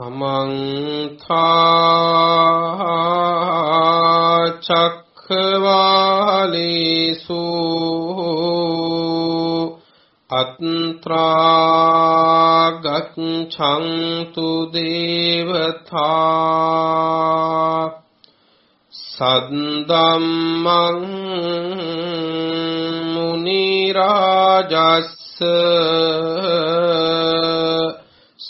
සමන්තා චක්ඛවාලේසු අත්‍රා ගච්ඡන්තු දේවතා සද්දම්මං මුනි රාජස්ස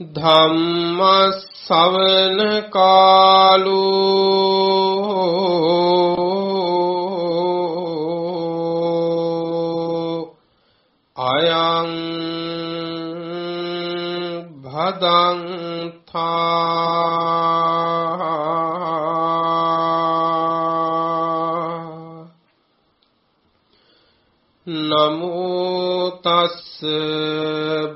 ධම්මස් සවන කාලු අයං භදන්තා නමෝ තස්ස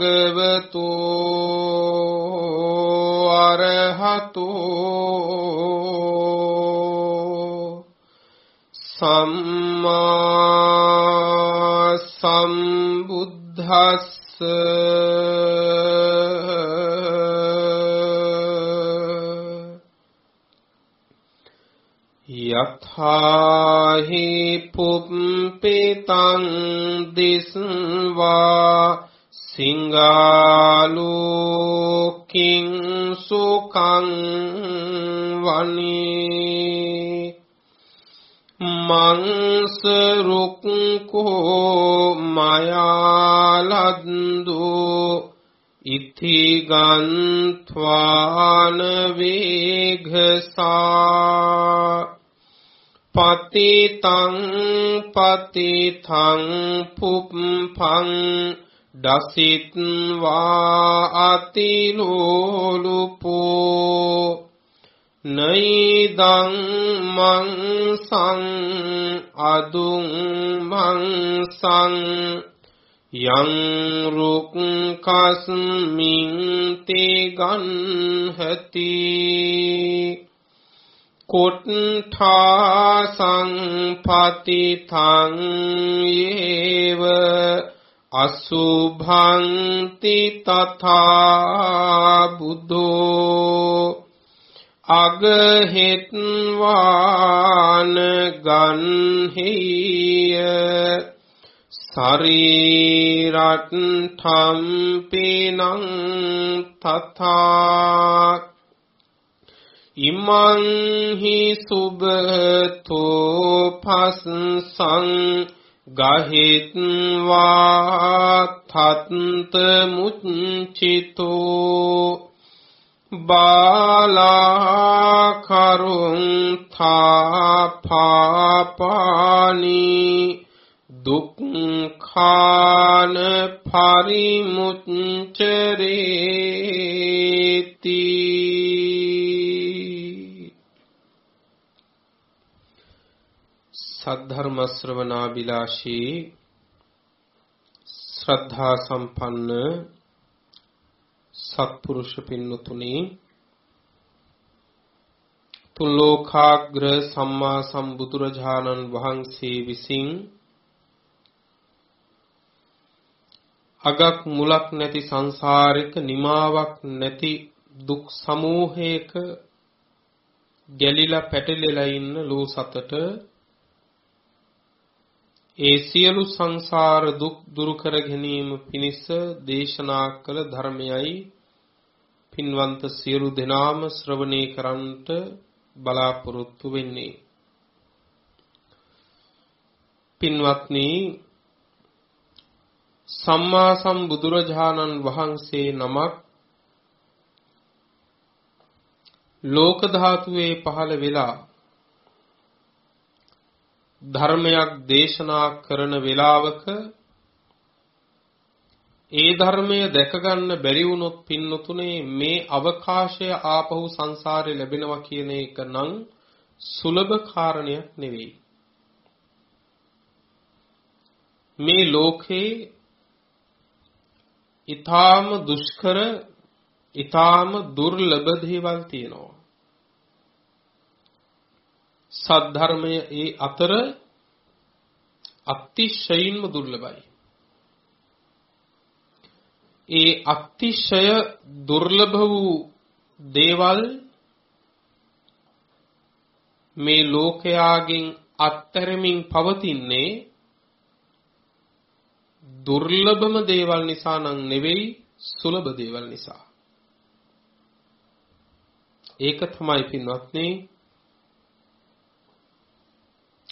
භගවතු අරහතු සම්මා සම්බුද්දස්ස පතිතං පුප්පං දසිත්වා අතිලෝලුපෝ නයිදං මං සං අදුං මං සං යං රුක් කස්මින් තේ ගන්හති කුට්ඨා සංපතිතං යේව අසුභන්ති තථා බුද්ධෝ අගහෙත්වාන ගන්හිය ශරීරට්ඨම් පිනං තථා ඉමං හි සුබතෝ පස්සං ගහිත්වා තත්ත මුච්චිතෝ බාලා කරුං ථාපාපානි දුක්ඛාන පරිමුච්චරේති සද්ධර්ම ශ්‍රවණාබිලාෂී ශ්‍රද්ධා සම්පන්න සත්පුරුෂ පින්නතුනි තුලෝකාග්‍ර සම්මා සම්බුදුරජාණන් වහන්සේ විසින් අගක් මුලක් නැති සංසාරික නිමාවක් නැති දුක් සමූහයක ගැලිලා පැටලෙලා ඉන්න ලෝ සතට ඒ සියලු සංසාර දුක් දුරු කර ගැනීම පිණිස දේශනා කළ ධර්මයයි පින්වන්ත සියලු දෙනාම ශ්‍රවණය කරන්නට බලාපොරොත්තු වෙන්නේ. පින්වත්නි සම්මා සම්බුදුරජාණන් වහන්සේ නමක් ලෝක ධාතුවේ පහළ වෙලා ධර්මයක් දේශනා කරන වේලාවක ඒ ධර්මය දැක ගන්න බැරි වුණොත් පින්නතුනේ මේ අවකාශය ආපහු සංසාරේ ලැබෙනවා කියන එක නම් සුලභ කාරණයක් නෙවෙයි. මේ ලෝකේ ඊ타ම දුෂ්කර ඊ타ම දුර්ලභ දේවල් තියෙනවා. සද්ධර්මය ඒ අතර අතිශයින්ම දුර්ලභයි. ඒ අතිශය දුර්ලභ වූ දේවල් මේ ලෝකයාගෙන් අත්හැරමින් පවතින්නේ දුර්ලභම දේවල් නිසා නම් නෙවෙයි සුලභ දේවල් නිසා. ඒක තමයි පින්වත්නි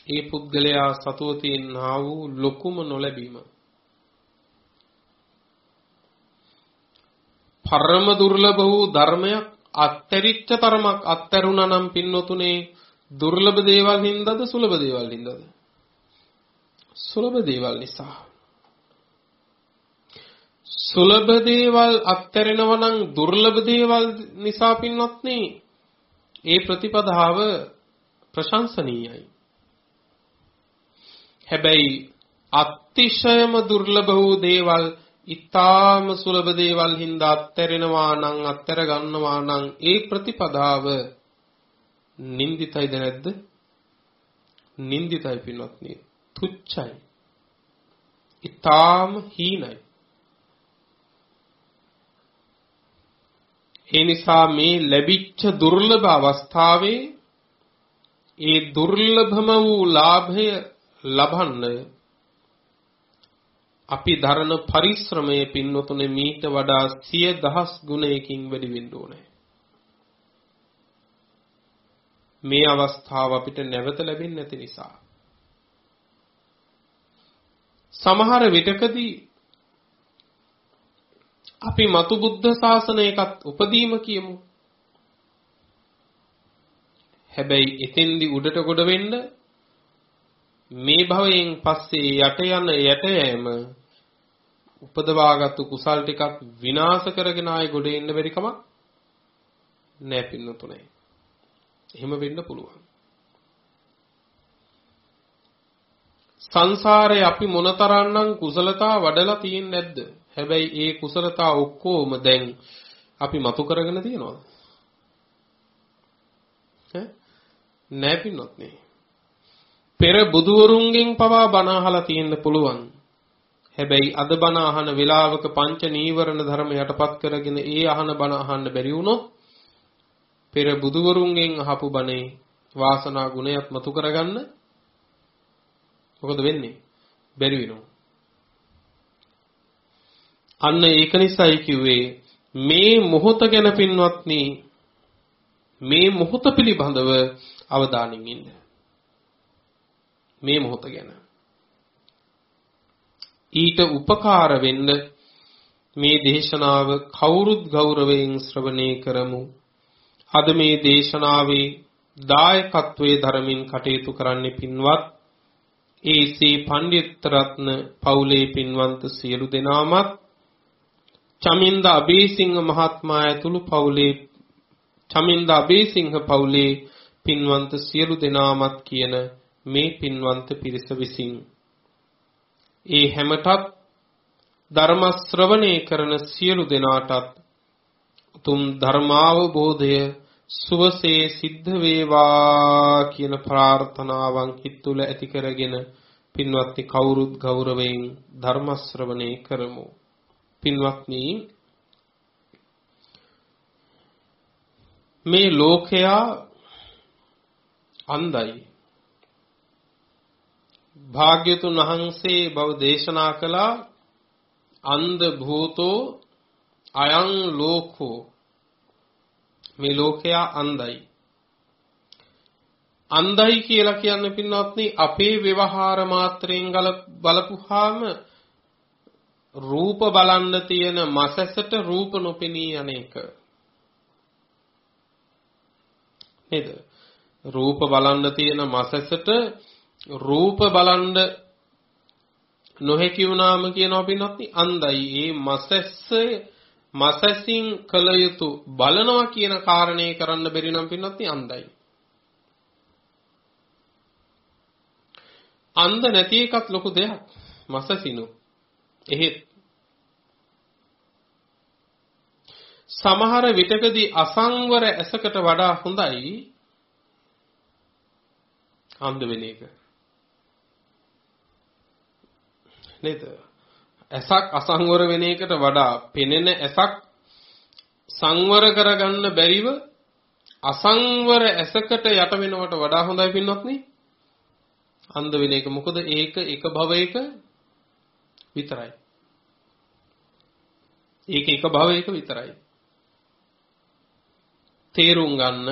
ඒ පුද්ගලයා සතුව තියෙනා වූ ලොකුම නොලැබීම. පරම දුර්ලභ වූ ධර්මයක් අත්තරිච්ච තරමක් අත්තරුණා නම් පින්නතුනේ දුර්ලභ දේවල් හින්දාද සුලභ දේවල් හින්දාද? සුලභ දේවල් නිසා. සුලභ දේවල් අත්හැරෙනවා නම් දුර්ලභ දේවල් නිසා පින්වත්නි ඒ ප්‍රතිපදාව ප්‍රශංසනීයයි. හැබැයි අතිශයම දුර්ලභ වූ දේවල් ඊ타ම සුලභ දේවල් හින්දා අත්හැරෙනවා නම් අත්හැර ගන්නවා නම් ඒ ප්‍රතිපදාව නින්දිතයිද නැද්ද? නින්දිතයි පින්වත්නි. තුච්චයි. ඊ타ම හීනයි. ඒ නිසා මේ ලැබිච්ච දුර්ලභ අවස්ථාවේ ඒ දුර්ලභම වූ ලාභය ලබන්න අපි දරන පරිශ්‍රමයේ පින්නතුනේ මීට වඩා සිය දහස් ගුණයකින් වැඩි වෙන්න ඕනේ. මේ අවස්ථාව අපිට නැවත ලැබෙන්නේ නැති නිසා. සමහර විටකදී අපි මතු බුද්ධ ශාසනයකත් උපදීම කියමු. හැබැයි එතෙන්දි උඩට ගොඩ වෙන්න මේ භවයෙන් පස්සේ යට යන යට යෑම උපදවාගත්තු කුසල් ටිකක් විනාශ කරගෙන ආයෙ ගොඩ එන්න බැරි කමක් නෑ පින්නතුනේ. එහෙම වෙන්න පුළුවන්. සංසාරේ අපි මොනතරම්නම් කුසලතා වඩලා තියෙන්නේ නැද්ද? හැබැයි ඒ කුසලතා ඔක්කොම දැන් අපි මතු කරගෙන තියනවද? ඈ නෑ පින්නොත් නේ. පෙර බුදුවරුන්ගෙන් පවා බණ අහලා තියෙන්න පුළුවන්. හැබැයි අද බණ අහන වෙලාවක පංච නීවරණ ධර්ම යටපත් කරගෙන ඒ අහන බණ අහන්න බැරි වුණොත් පෙර බුදුවරුන්ගෙන් අහපු බණේ වාසනා ගුණයක් මතු කරගන්න මොකද වෙන්නේ? බැරි වෙනවා. අන්න ඒක නිසායි කිව්වේ මේ මොහොත ගැන පින්වත්නි මේ මොහොත පිළිබඳව අවධානයෙන් ඉන්න. මේ මොහොත ගැන. ඊට උපකාර වෙන්න මේ දේශනාව කවුරුත් ගෞරවයෙන් ශ්‍රවණය කරමු. අද මේ දේශනාවේ දායකත්වයේ ධර්මින් කටයුතු කරන්නේ පින්වත් ඒසී පණ්ඩිත රත්න පවුලේ පින්වන්ත සියලු දෙනාමත් චමින්ද අබේසිංහ මහත්මයා ඇතුළු පවුලේ චමින්ද අබේසිංහ පවුලේ පින්වන්ත සියලු දෙනාමත් කියන මේ පින්වන්ත පිරිස විසින්. ඒ හැමතත් ධර්ම ශ්‍රවණය කරන සියලු දෙනාටත් උතුම් ධර්මාවබෝධය සුවසේ සිද්ධ වේවා කියන ප්‍රාර්ථනාවන් හිත තුළ ඇති කරගෙන පින්වත්නි කවුරුත් ගෞරවයෙන් ධර්ම ශ්‍රවණය කරමු. පින්වත්නි මේ ලෝකයා අන්ධයි භාග්‍යතුන් වහන්සේ බව දේශනා කළා. අන්ධ භූතෝ අයං ලෝකෝ. මේ ලෝකයා අන්ධයි. අන්ධයි කියලා කියන්නේ පින්වත්නි අපේ ව්‍යවහාර මාත්‍රයෙන් බලපුවාම රූප බලන්න තියෙන මසසට රූප නොපෙනී අනේක නේද? රූප බලන්න තියෙන මසසට රූප බලන්න නොහැකි වුණාම කියනවා පින්වත්නි අන්ධයි ඒ මසස්සේ මසසින් කළ යුතු බලනවා කියන කාරණේ කරන්න බැරි නම් පින්වත්නි අන්ධයි අන්ධ නැති එකත් ලොකු දෙයක්. මසසිනු. එහෙත් සමහර විටකදී අසංවර ඇසකට වඩා හොඳයි අන්ධ වෙන එක. නේද? ඇසක් අසංවර වෙන එකට වඩා පෙනෙන ඇසක් සංවර කරගන්න බැරිව අසංවර ඇසකට යට වෙනවට වඩා හොඳයි පින්වත්නි. අන්ධ වෙන එක මොකද ඒක එක භවයක විතරයි. ඒක එක භවයක විතරයි. තේරුම් ගන්න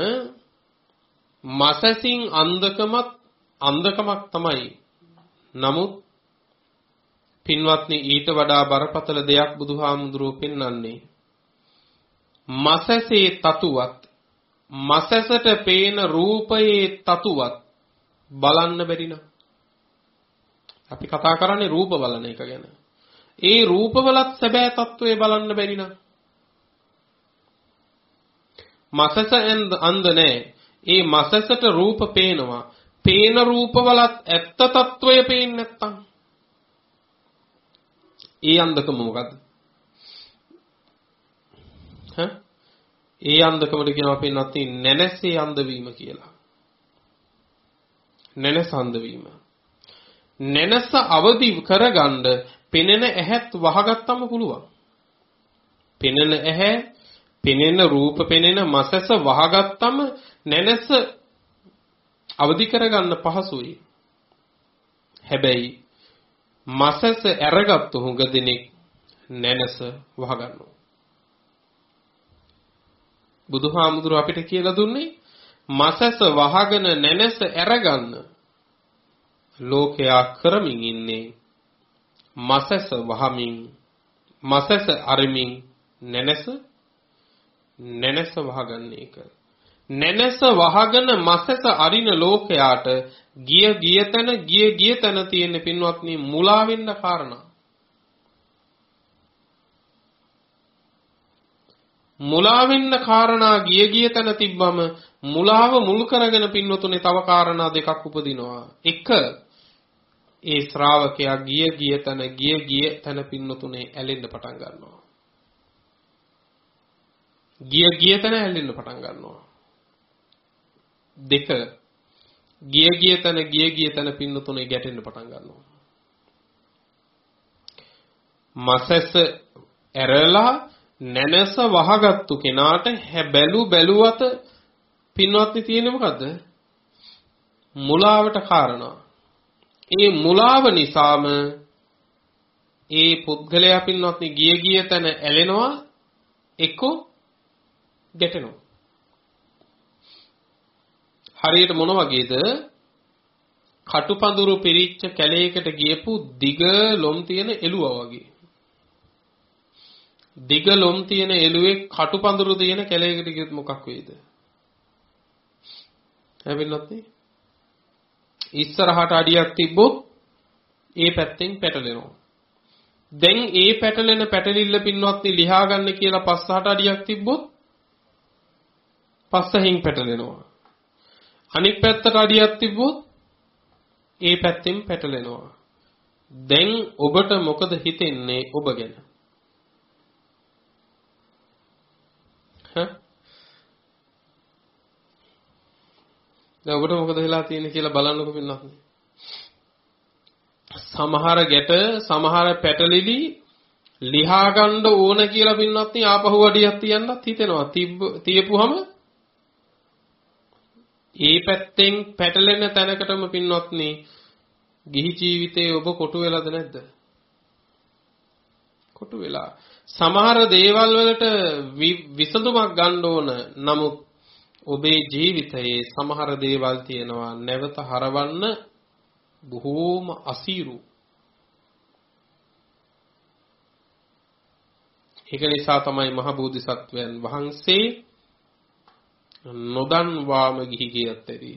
මසසින් අන්ධකමත් අන්ධකමක් තමයි. නමුත් පින්වත්නි ඊට වඩා බරපතල දෙයක් බුදුහාමුදුරුව පෙන්වන්නේ මසසේ තතුවත් මසසට පේන රූපයේ තතුවත් බලන්න බැරි අපි කතා කරන්නේ රූප බලන එක ගැන. ඒ රූපවලත් සැබෑ తত্ত্বය බලන්න බැරි නම් මසස අන්ද නැහැ. ඒ මසසට රූප පේනවා. පේන රූපවලත් ඇත්ත తত্ত্বය පේන්නේ නැත්තම් ඒ අන්ධකම මොකද්ද? හ? ඒ අන්ධකමට කියනවා පින්නත් නැනසේ අන්ධ වීම කියලා. නැනස අන්ධ වීම. නැනස අවදි කරගන්න පෙනෙන ඇහත් වහගත්තම පුළුවන්. පෙනෙන ඇහැ පෙනෙන රූප පෙනෙන මසස වහගත්තම නැනස අවදි කරගන්න පහසුයි. හැබැයි මසස අරගත්තු හුඟ දෙනෙක් නැනස වහගන්නවා. බුදුහාමුදුරුව අපිට කියලා දුන්නේ මසස වහගෙන නැනස අරගන්න ලෝකයා කරමින් ඉන්නේ මසස වහමින් මසස අරමින් නැනස නැනස වහගන්න එක. නැනස වහගෙන මසස අරින ලෝකයාට ගිය ගිය තැන ගිය ගිය තැන තියෙන පින්වත්නි මුලා වෙන්න කාරණා. මුලා වෙන්න කාරණා ගිය ගිය තැන තිබ්බම මුලාව මුල් කරගෙන පින්වතුනේ තව කාරණා දෙකක් උපදිනවා. එක ඒ ශ්‍රාවකයා ගිය ගිය තැන ගිය ගිය තැන පින්වතුනේ ඇලෙන්න පටන් ගන්නවා. ගිය ගිය තැන හැලෙන්න පටන් ගන්නවා. දෙක ගිය ගිය තැන ගිය ගිය තැන පින්නතුනේ ගැටෙන්න පටන් ගන්නවා. මසස ඇරලා නැනස වහගත්තු කෙනාට බැලු බැලුවත පින්වත්නි තියෙන්නේ මොකද්ද? මුලාවට කාරණා. ඒ මුලාව නිසාම ඒ පුද්ගලයා පින්වත්නි ගිය ගිය තැන ඇලෙනවා එක්කෝ ගැටෙනවා. හරියට මොන වගේද? කටුපඳුරු පිරිච්ච කැලයකට ගියපු දිග ලොම් තියෙන එළුවා වගේ. දිග ලොම් තියෙන එළුවේ කටුපඳුරු තියෙන කැලයකට ගියොත් මොකක් වෙයිද? හැබෙන්නත් නේ. ඉස්සරහට අඩියක් තිබ්බොත් ඒ පැත්තෙන් පැටලෙනවා. දැන් ඒ පැටලෙන පැටලිල්ල පින්වත්නි ලියා ගන්න කියලා පස්සහට අඩියක් තිබ්බොත් පස්සහින් පැටලෙනවා. අනික් පැත්තට අඩියක් තිබ්බොත් ඒ පැත්තෙන් පැටලෙනවා. දැන් ඔබට මොකද හිතෙන්නේ ඔබ ගැන? දැන් ඔබට මොකද වෙලා තියෙන්නේ කියලා බලන්නකො පින්නත්. සමහර ගැට සමහර පැටලිලි ලිහා ගන්න ඕන කියලා පින්නත් ආපහු අඩියක් තියන්නත් හිතෙනවා. තියපුවම ඒ පැත්තෙන් පැටලෙන තැනකටම පින්වත්නි ගිහි ජීවිතේ ඔබ කොටු වෙලාද නැද්ද? කොටු වෙලා. සමහර දේවල් වලට විසඳුමක් ගන්න ඕන. නමුත් ඔබේ ජීවිතයේ සමහර දේවල් තියෙනවා නැවත හරවන්න බොහෝම අසීරු. ඒක නිසා තමයි මහ බෝධිසත්වයන් වහන්සේ නොදන්වාම ගිහි ගියත් ඇති.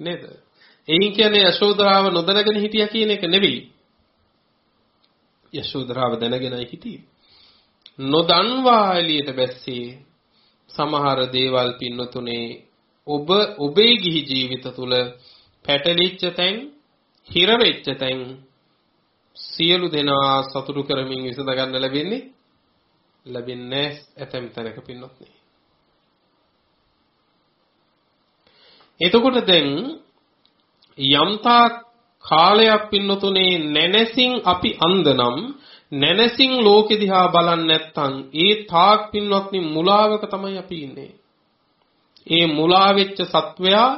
නේද? එයින් කියන්නේ යශෝදරාව නොදැනගෙන හිටියා කියන එක නෙවෙයි. යශෝදරාව දැනගෙනයි හිටියේ. නොදන්වා එළියට බැස්සේ සමහර දේවල් පින්නතුනේ ඔබ ඔබේ ගිහි ජීවිත තුල පැටලිච්ච තැන් හිර වෙච්ච තැන් සියලු දෙනා සතුටු කරමින් විසඳ ගන්න ලැබෙන්නේ ලැබෙන්නේ ඇතැම් තැනක පින්නොත් නේ. එතකොට දැන් යම්තා කාලයක් පින්නතුනේ නැනසින් අපි අන්දනම් නැනසින් ලෝකෙ දිහා බලන්නේ නැත්නම් ඒ තාක් පින්වත්නි මුලාවක තමයි අපි ඉන්නේ. ඒ මුලා වෙච්ච සත්වයා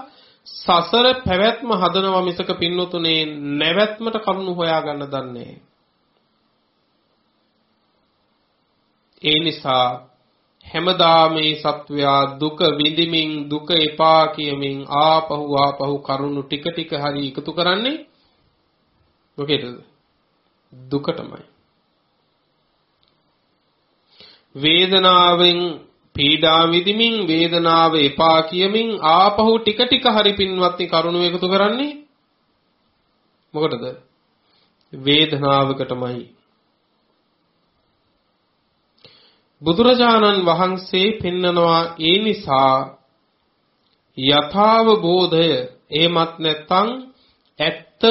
සසර පැවැත්ම හදනවා මිසක පින්නතුනේ නැවැත්මට කරුණු හොයාගන්න දන්නේ ඒ නිසා හැමදා මේ සත්වයා දුක විඳිමින් දුක එපා කියමින් ආපහු ආපහු කරුණු ටික ටික හරි එකතු කරන්නේ මොකේද? දුකටමයි. වේදනාවෙන් පීඩා විඳිමින් වේදනාව එපා කියමින් ආපහු ටික ටික හරි පින්වත්නි කරුණු එකතු කරන්නේ මොකටද? වේදනාවකටමයි. බුදුරජාණන් වහන්සේ පෙන්නනවා ඒ නිසා යථාව බෝධය එහෙමත් නැත්නම් ඇත්ත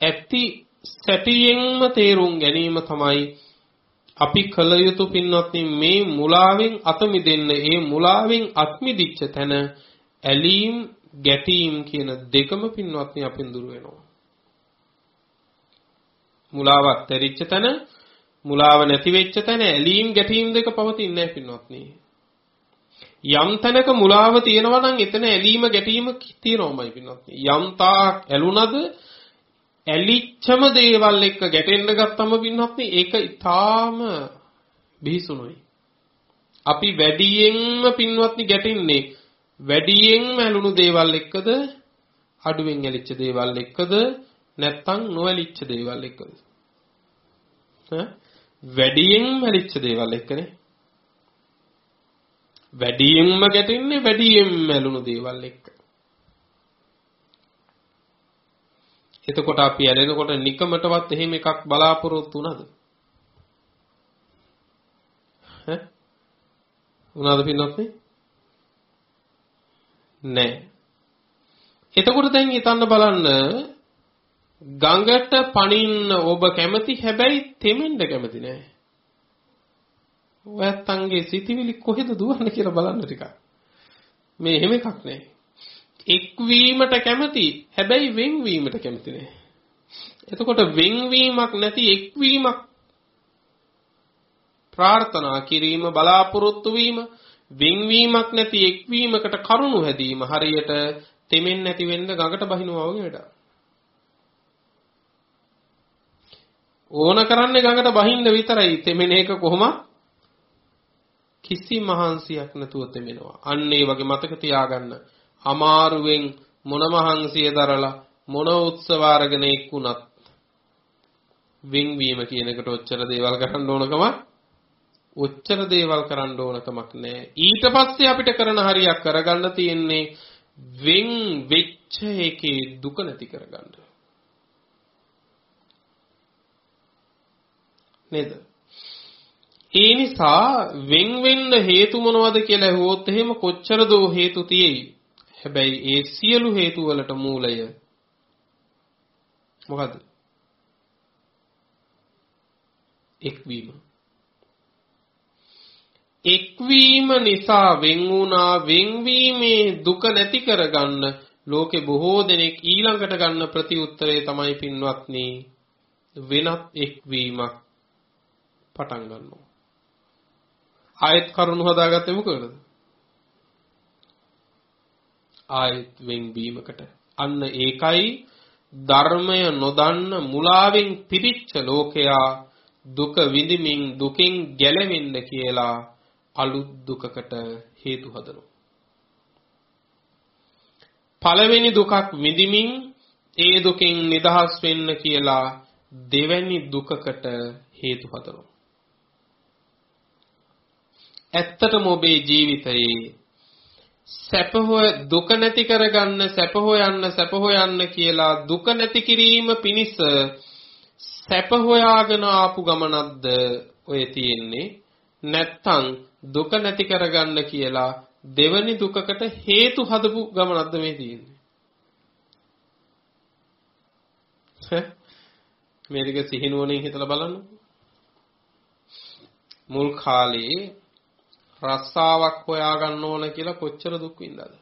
ඇති සැටියෙන්ම තේරුම් ගැනීම තමයි අපි කල යුතු පින්වත්නි මේ මුලාවෙන් අත මිදෙන්න ඒ මුලාවෙන් අත් මිදිච්ච තැන ඇලීම් ගැටීම් කියන දෙකම පින්වත්නි අපෙන් දුර වෙනවා. මුලාවක් තැරිච්ච තැන මුලාව නැති වෙච්ච තැන ඇලීම් ගැටීම් දෙක පවතින්නේ නැහැ පින්වත්නි. යම් තැනක මුලාව තියෙනවා නම් එතන ඇලීම ගැටීම තියෙනවමයි පින්වත්නි. යම් තාක් ඇලුනද ඇලිච්චම දේවල් එක්ක ගැටෙන්න ගත්තම පින්වත්නි ඒක ඊටාම බිහිසුණුයි. අපි වැඩියෙන්ම පින්වත්නි ගැටෙන්නේ වැඩියෙන්ම ඇලුණු දේවල් එක්කද අඩුවෙන් ඇලිච්ච දේවල් එක්කද නැත්නම් නොඇලිච්ච දේවල් එක්කද? වැඩියෙන් මැරිච්ච දේවල් එක්කනේ. වැඩියෙන්ම ගැටෙන්නේ වැඩියෙන් මැලුණු දේවල් එක්ක. එතකොට අපි ඇලෙනකොට නිකමටවත් එහෙම එකක් බලාපොරොත්තු වුණාද? ඈ? වුණාද පින්නොත්නේ? නෑ. එතකොට දැන් හිතන්න බලන්න ගඟට පනින්න ඔබ කැමති හැබැයි තෙමෙන්න කැමති නෑ. ඔයත්තන්ගේ සිතිවිලි කොහෙද දුවන්නේ කියලා බලන්න ටිකක්. මේ එහෙම එකක් නෑ. එක්වීමට කැමති හැබැයි වෙන්වීමට කැමති නෑ. එතකොට වෙන්වීමක් නැති එක්වීමක් ප්‍රාර්ථනා කිරීම බලාපොරොත්තු වීම වෙන්වීමක් නැති එක්වීමකට කරුණු හැදීම හරියට තෙමෙන් නැති වෙන්න ගඟට බහිනවා වගේ වැඩක්. ඕන කරන්නේ ගඟට බහින්න විතරයි. තෙමෙන එක කොහොමද? කිසි මහන්සියක් නැතුව තෙමෙනවා. අන්න ඒ වගේ මතක තියාගන්න. අමාරුවෙන් මොන මහන්සිය දරලා මොන උත්සව අරගෙන එක්ුණත් වින්වීම කියන එකට ඔච්චර දේවල් කරන්න ඕනකම ඔච්චර දේවල් කරන්න ඕනකමක් නැහැ. ඊට පස්සේ අපිට කරන හරියක් කරගන්න තියෙන්නේ වෙන් වෙච්ච එකේ දුක නැති කරගන්න. නේද? ඒ නිසා වෙන් වෙන්න හේතු මොනවද කියලා ඇහුවොත් එහෙම කොච්චර දෝ හේතු තියෙයි. හැබැයි ඒ සියලු හේතු වලට මූලය මොකද්ද? එක්වීම. එක්වීම නිසා වෙන් වුණා වෙන්වීමේ දුක නැති කරගන්න ලෝකේ බොහෝ දෙනෙක් ඊළඟට ගන්න ප්‍රතිඋත්තරය තමයි පින්වත්නි වෙනත් එක්වීමක් පටන් ගන්නවා. ආයෙත් කරුණු හදාගත්තේ මොකද? ආයෙත් වෙන්වීමකට. අන්න ඒකයි ධර්මය නොදන්න මුලාවෙන් පිරිච්ච ලෝකයා දුක විඳිමින් දුකෙන් ගැලවෙන්න කියලා අලුත් දුකකට හේතු හදනවා. පළවෙනි දුකක් විඳිමින් ඒ දුකෙන් නිදහස් වෙන්න කියලා දෙවැනි දුකකට හේතු හදනවා. ඇත්තටම ඔබේ ජීවිතයේ සැප හොය දුක නැති කරගන්න සැප හොයන්න සැප හොයන්න කියලා දුක නැති කිරීම පිණිස සැප හොයාගෙන ආපු ගමනක්ද ඔය තියෙන්නේ? නැත්තම් දුක නැති කරගන්න කියලා දෙවනි දුකකට හේතු හදපු ගමනක්ද මේ තියෙන්නේ? මේ ටික සිහිනුවණින් හිතලා බලන්න. මුල් කාලේ රස්සාවක් හොයාගන්න ඕන කියලා කොච්චර දුක් විඳලාද?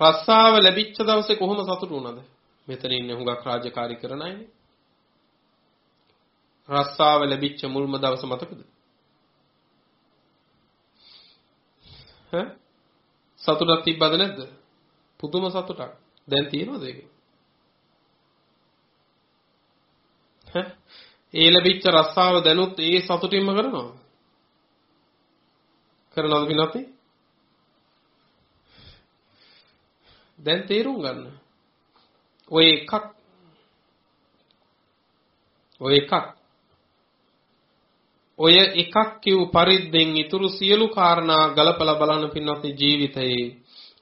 රස්සාව ලැබිච්ච දවසේ කොහොම සතුටු වුණාද? මෙතන ඉන්නේ හුඟක් රාජකාරී කරන අයනේ. රස්සාව ලැබිච්ච මුල්ම දවස මතකද? ඈ සතුටක් තිබ්බද නැද්ද? පුදුම සතුටක්. දැන් තියෙනවද ඒක? ඈ ඒ ලැබිච්ච රස්සාව දැනුත් ඒ සතුටින්ම කරනවා. කරනවද පින්වත්නි? දැන් තේරුම් ගන්න. ඔය එකක් ඔය එකක් ඔය එකක් කිව් පරිද්දෙන් ඉතුරු සියලු කාරණා ගලපලා බලන්න පින්වත්නි ජීවිතයේ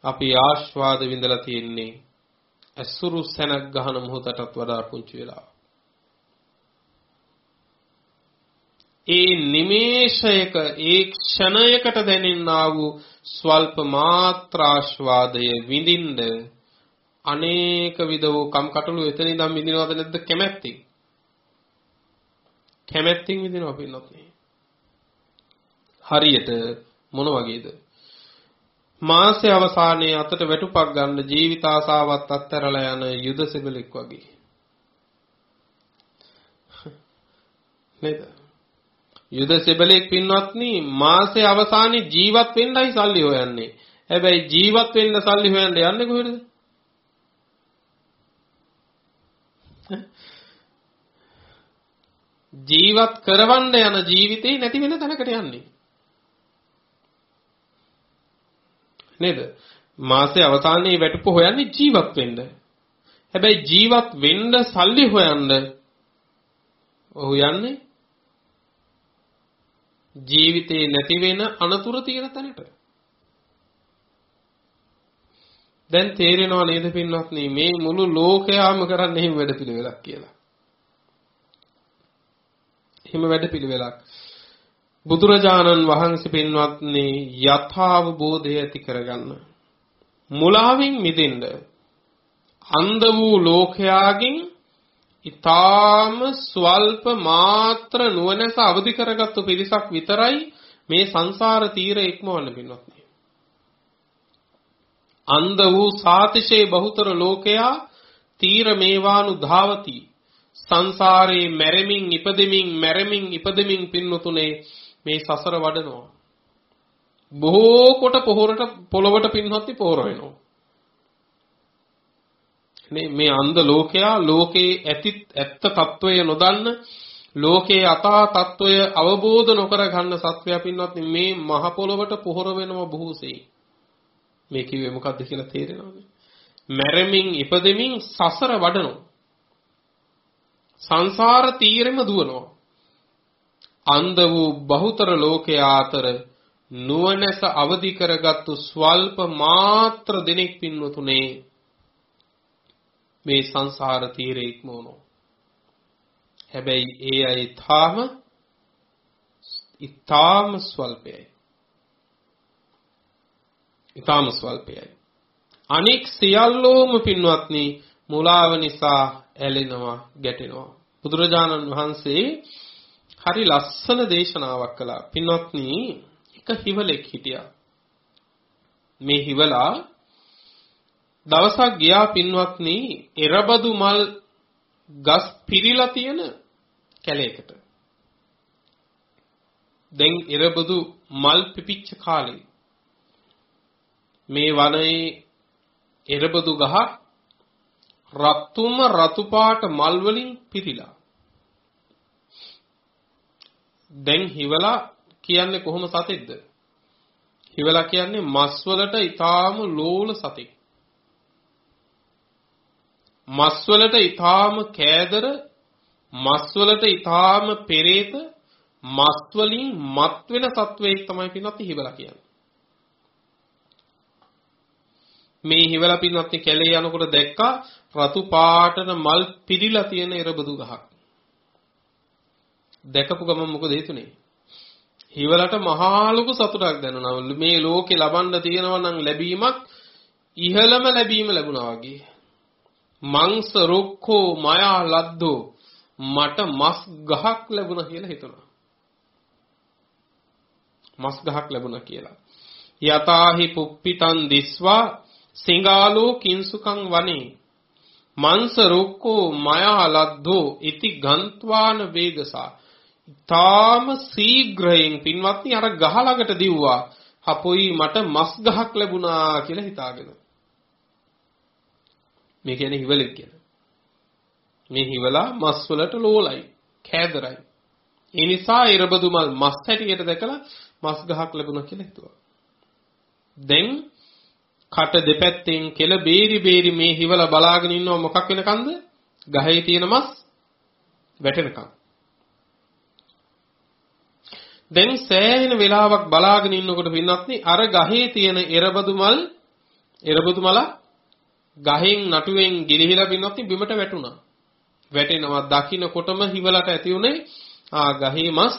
අපි ආස්වාද විඳලා තියෙන්නේ ඇසුරු සැනක් ගහන මොහොතටත් වඩා පුංචි වෙලාවක්. ඒ නිමේෂයක ඒ ක්ෂණයකට දැනෙන්නා වූ ස්වල්ප මාත්‍රාස්වාදය විඳින්න අනේක විද වූ කම්කටොළු එතන ඉඳන් විඳිනවද නැද්ද කැමැත්තෙන්? කැමැත්තෙන් විඳිනවා පින්නොත් හරියට මොන වගේද? මාසයේ අවසානයේ අතට වැටුපක් ගන්න ජීවිත ආසාවත් අත්හැරලා යන යුද සෙබලෙක් වගේ. නේද? යුද සෙබලෙක් පින්වත්නි මාසේ අවසානයේ ජීවත් වෙන්නයි සල්ලි හොයන්නේ. හැබැයි ජීවත් වෙන්න සල්ලි හොයන්න යන්නේ කොහෙද? ජීවත් කරවන්න යන ජීවිතේ නැති වෙන තැනකට යන්නේ. නේද? මාසේ අවසානයේ වැටුප හොයන්නේ ජීවත් වෙන්න. හැබැයි ජීවත් වෙන්න සල්ලි හොයන්න ඔහු යන්නේ ජීවිතේ නැති වෙන අනතුරු තියෙන තැනට. දැන් තේරෙනව නේද පින්වත්නි මේ මුළු ලෝකයාම කරන්නේ එහෙම වැඩපිළිවෙලක් කියලා. එහෙම වැඩපිළිවෙලක්. බුදුරජාණන් වහන්සේ පින්වත්නි යථාවබෝධය ඇති කරගන්න. මුලාවෙන් මිදෙන්න. අන්ධ වූ ලෝකයාගෙන් ඊ타ම ස්වල්ප මාත්‍ර නුවණැස අවදි කරගත්තු පිරිසක් විතරයි මේ සංසාර තීරය ඉක්මවන්න පින්වත්නි. අන්ධ වූ සාතිශේ බහුතර ලෝකයා තීර මේවානු ධාවති. සංසාරේ මැරෙමින් ඉපදෙමින් මැරෙමින් ඉපදෙමින් පින්නතුනේ මේ සසර වඩනවා. බොහෝ කොට පොහොරට පොළවට පින්වත්නි පොහොර වෙනවා. මේ මේ අන්ධ ලෝකයා ලෝකේ ඇති ඇත්ත తত্ত্বය නොදන්න ලෝකේ අතා తত্ত্বය අවබෝධ නොකර ගන්න සත්වයා පින්වත් මේ මහ පොළොවට පොහොර වෙනව බොහෝසේ. මේ කිව්වේ මොකද්ද කියලා තේරෙනවද? මැරෙමින් ඉපදෙමින් සසර වඩනවා. සංසාර තීරෙම දුවනවා. අන්ධ වූ බහුතර ලෝකයා අතර නුවණැස අවදි කරගත්තු ස්වල්ප මාත්‍ර දෙනෙක් පින්වතුනේ මේ සංසාර තීරේ ඉක්මවනවා. හැබැයි ඒ අය ඊටාම ඊටාම ස්වල්පයයි. ඊටාම ස්වල්පයයි. අනෙක් සියල්ලෝම පින්වත්නි මුලාව නිසා ඇලෙනවා ගැටෙනවා. බුදුරජාණන් වහන්සේ හරි ලස්සන දේශනාවක් කළා. පින්වත්නි එක හිවලෙක් හිටියා. මේ හිවලා දවසක් ගියා පින්වත්නි එරබදු මල් ගස් පිරීලා තියෙන කැලේකට. දැන් එරබදු මල් පිපිච්ච කාලේ මේ වනයේ එරබදු ගහ රත්තුම රතු පාට මල් වලින් පිරීලා. දැන් හිවලා කියන්නේ කොහොම සතෙක්ද? හිවලා කියන්නේ මස් වලට ඊටාම ලෝල සතෙක්. මස් වලට ඊටාම කෑදර, මස් වලට ඊටාම පෙරේත, මස් වලින් මත් වෙන සත්වයෙක් තමයි පින්වත් හිවලා කියන්නේ. මේ හිවලා පින්වත් කැලේ යනකොට දැක්කා රතු පාටන මල් පිළිලා තියෙන එරබදු ගහක්. දැකපු ගමන් මොකද හිතුනේ? හිවලට මහා ලොකු සතුටක් දැනුණා. මේ ලෝකේ ලබන්න තියෙනවා නම් ලැබීමක් ඉහළම ලැබීම ලැබුණා වගේ. මංස රුක්ඛෝ මයා ලද්දෝ මට මස් ගහක් ලැබුණා කියලා හිතුණා. මස් ගහක් ලැබුණා කියලා. යතාහි පුප්පිතං දිස්වා සිංගාලෝ කිංසුකං වනේ මංස රුක්ඛෝ මයා ලද්දෝ ඉති ගන්්වාන වේගසා තාම ශීඝ්‍රයෙන් පින්වත්නි අර ගහ ළඟට දිව්වා. හපොයි මට මස් ගහක් ලැබුණා කියලා හිතාගෙන. මේ කියන්නේ හිවලෙක් කියන. මේ හිවලා මස් වලට ලෝලයි, කෑදරයි. ඒ නිසා ඉරබදු මල් මස් හැටියට දැකලා මස් ගහක් ලැබුණා කියලා හිතුවා. දැන් කට දෙපැත්තෙන් කෙල බේරි බේරි මේ හිවලා බලාගෙන ඉන්නව මොකක් වෙනකන්ද? ගහේ තියෙන මස් වැටෙනකන්. දැන් සෑහෙන වෙලාවක් බලාගෙන ඉන්නකොට පින්වත්නි අර ගහේ තියෙන එරබදු මල් එරබදු මල ගහෙන් නටුවෙන් ගිලිහිලා පින්වත්නි බිමට වැටුණා. වැටෙනවා දකින්නකොටම හිවලට ඇති උනේ ආ ගහේ මස්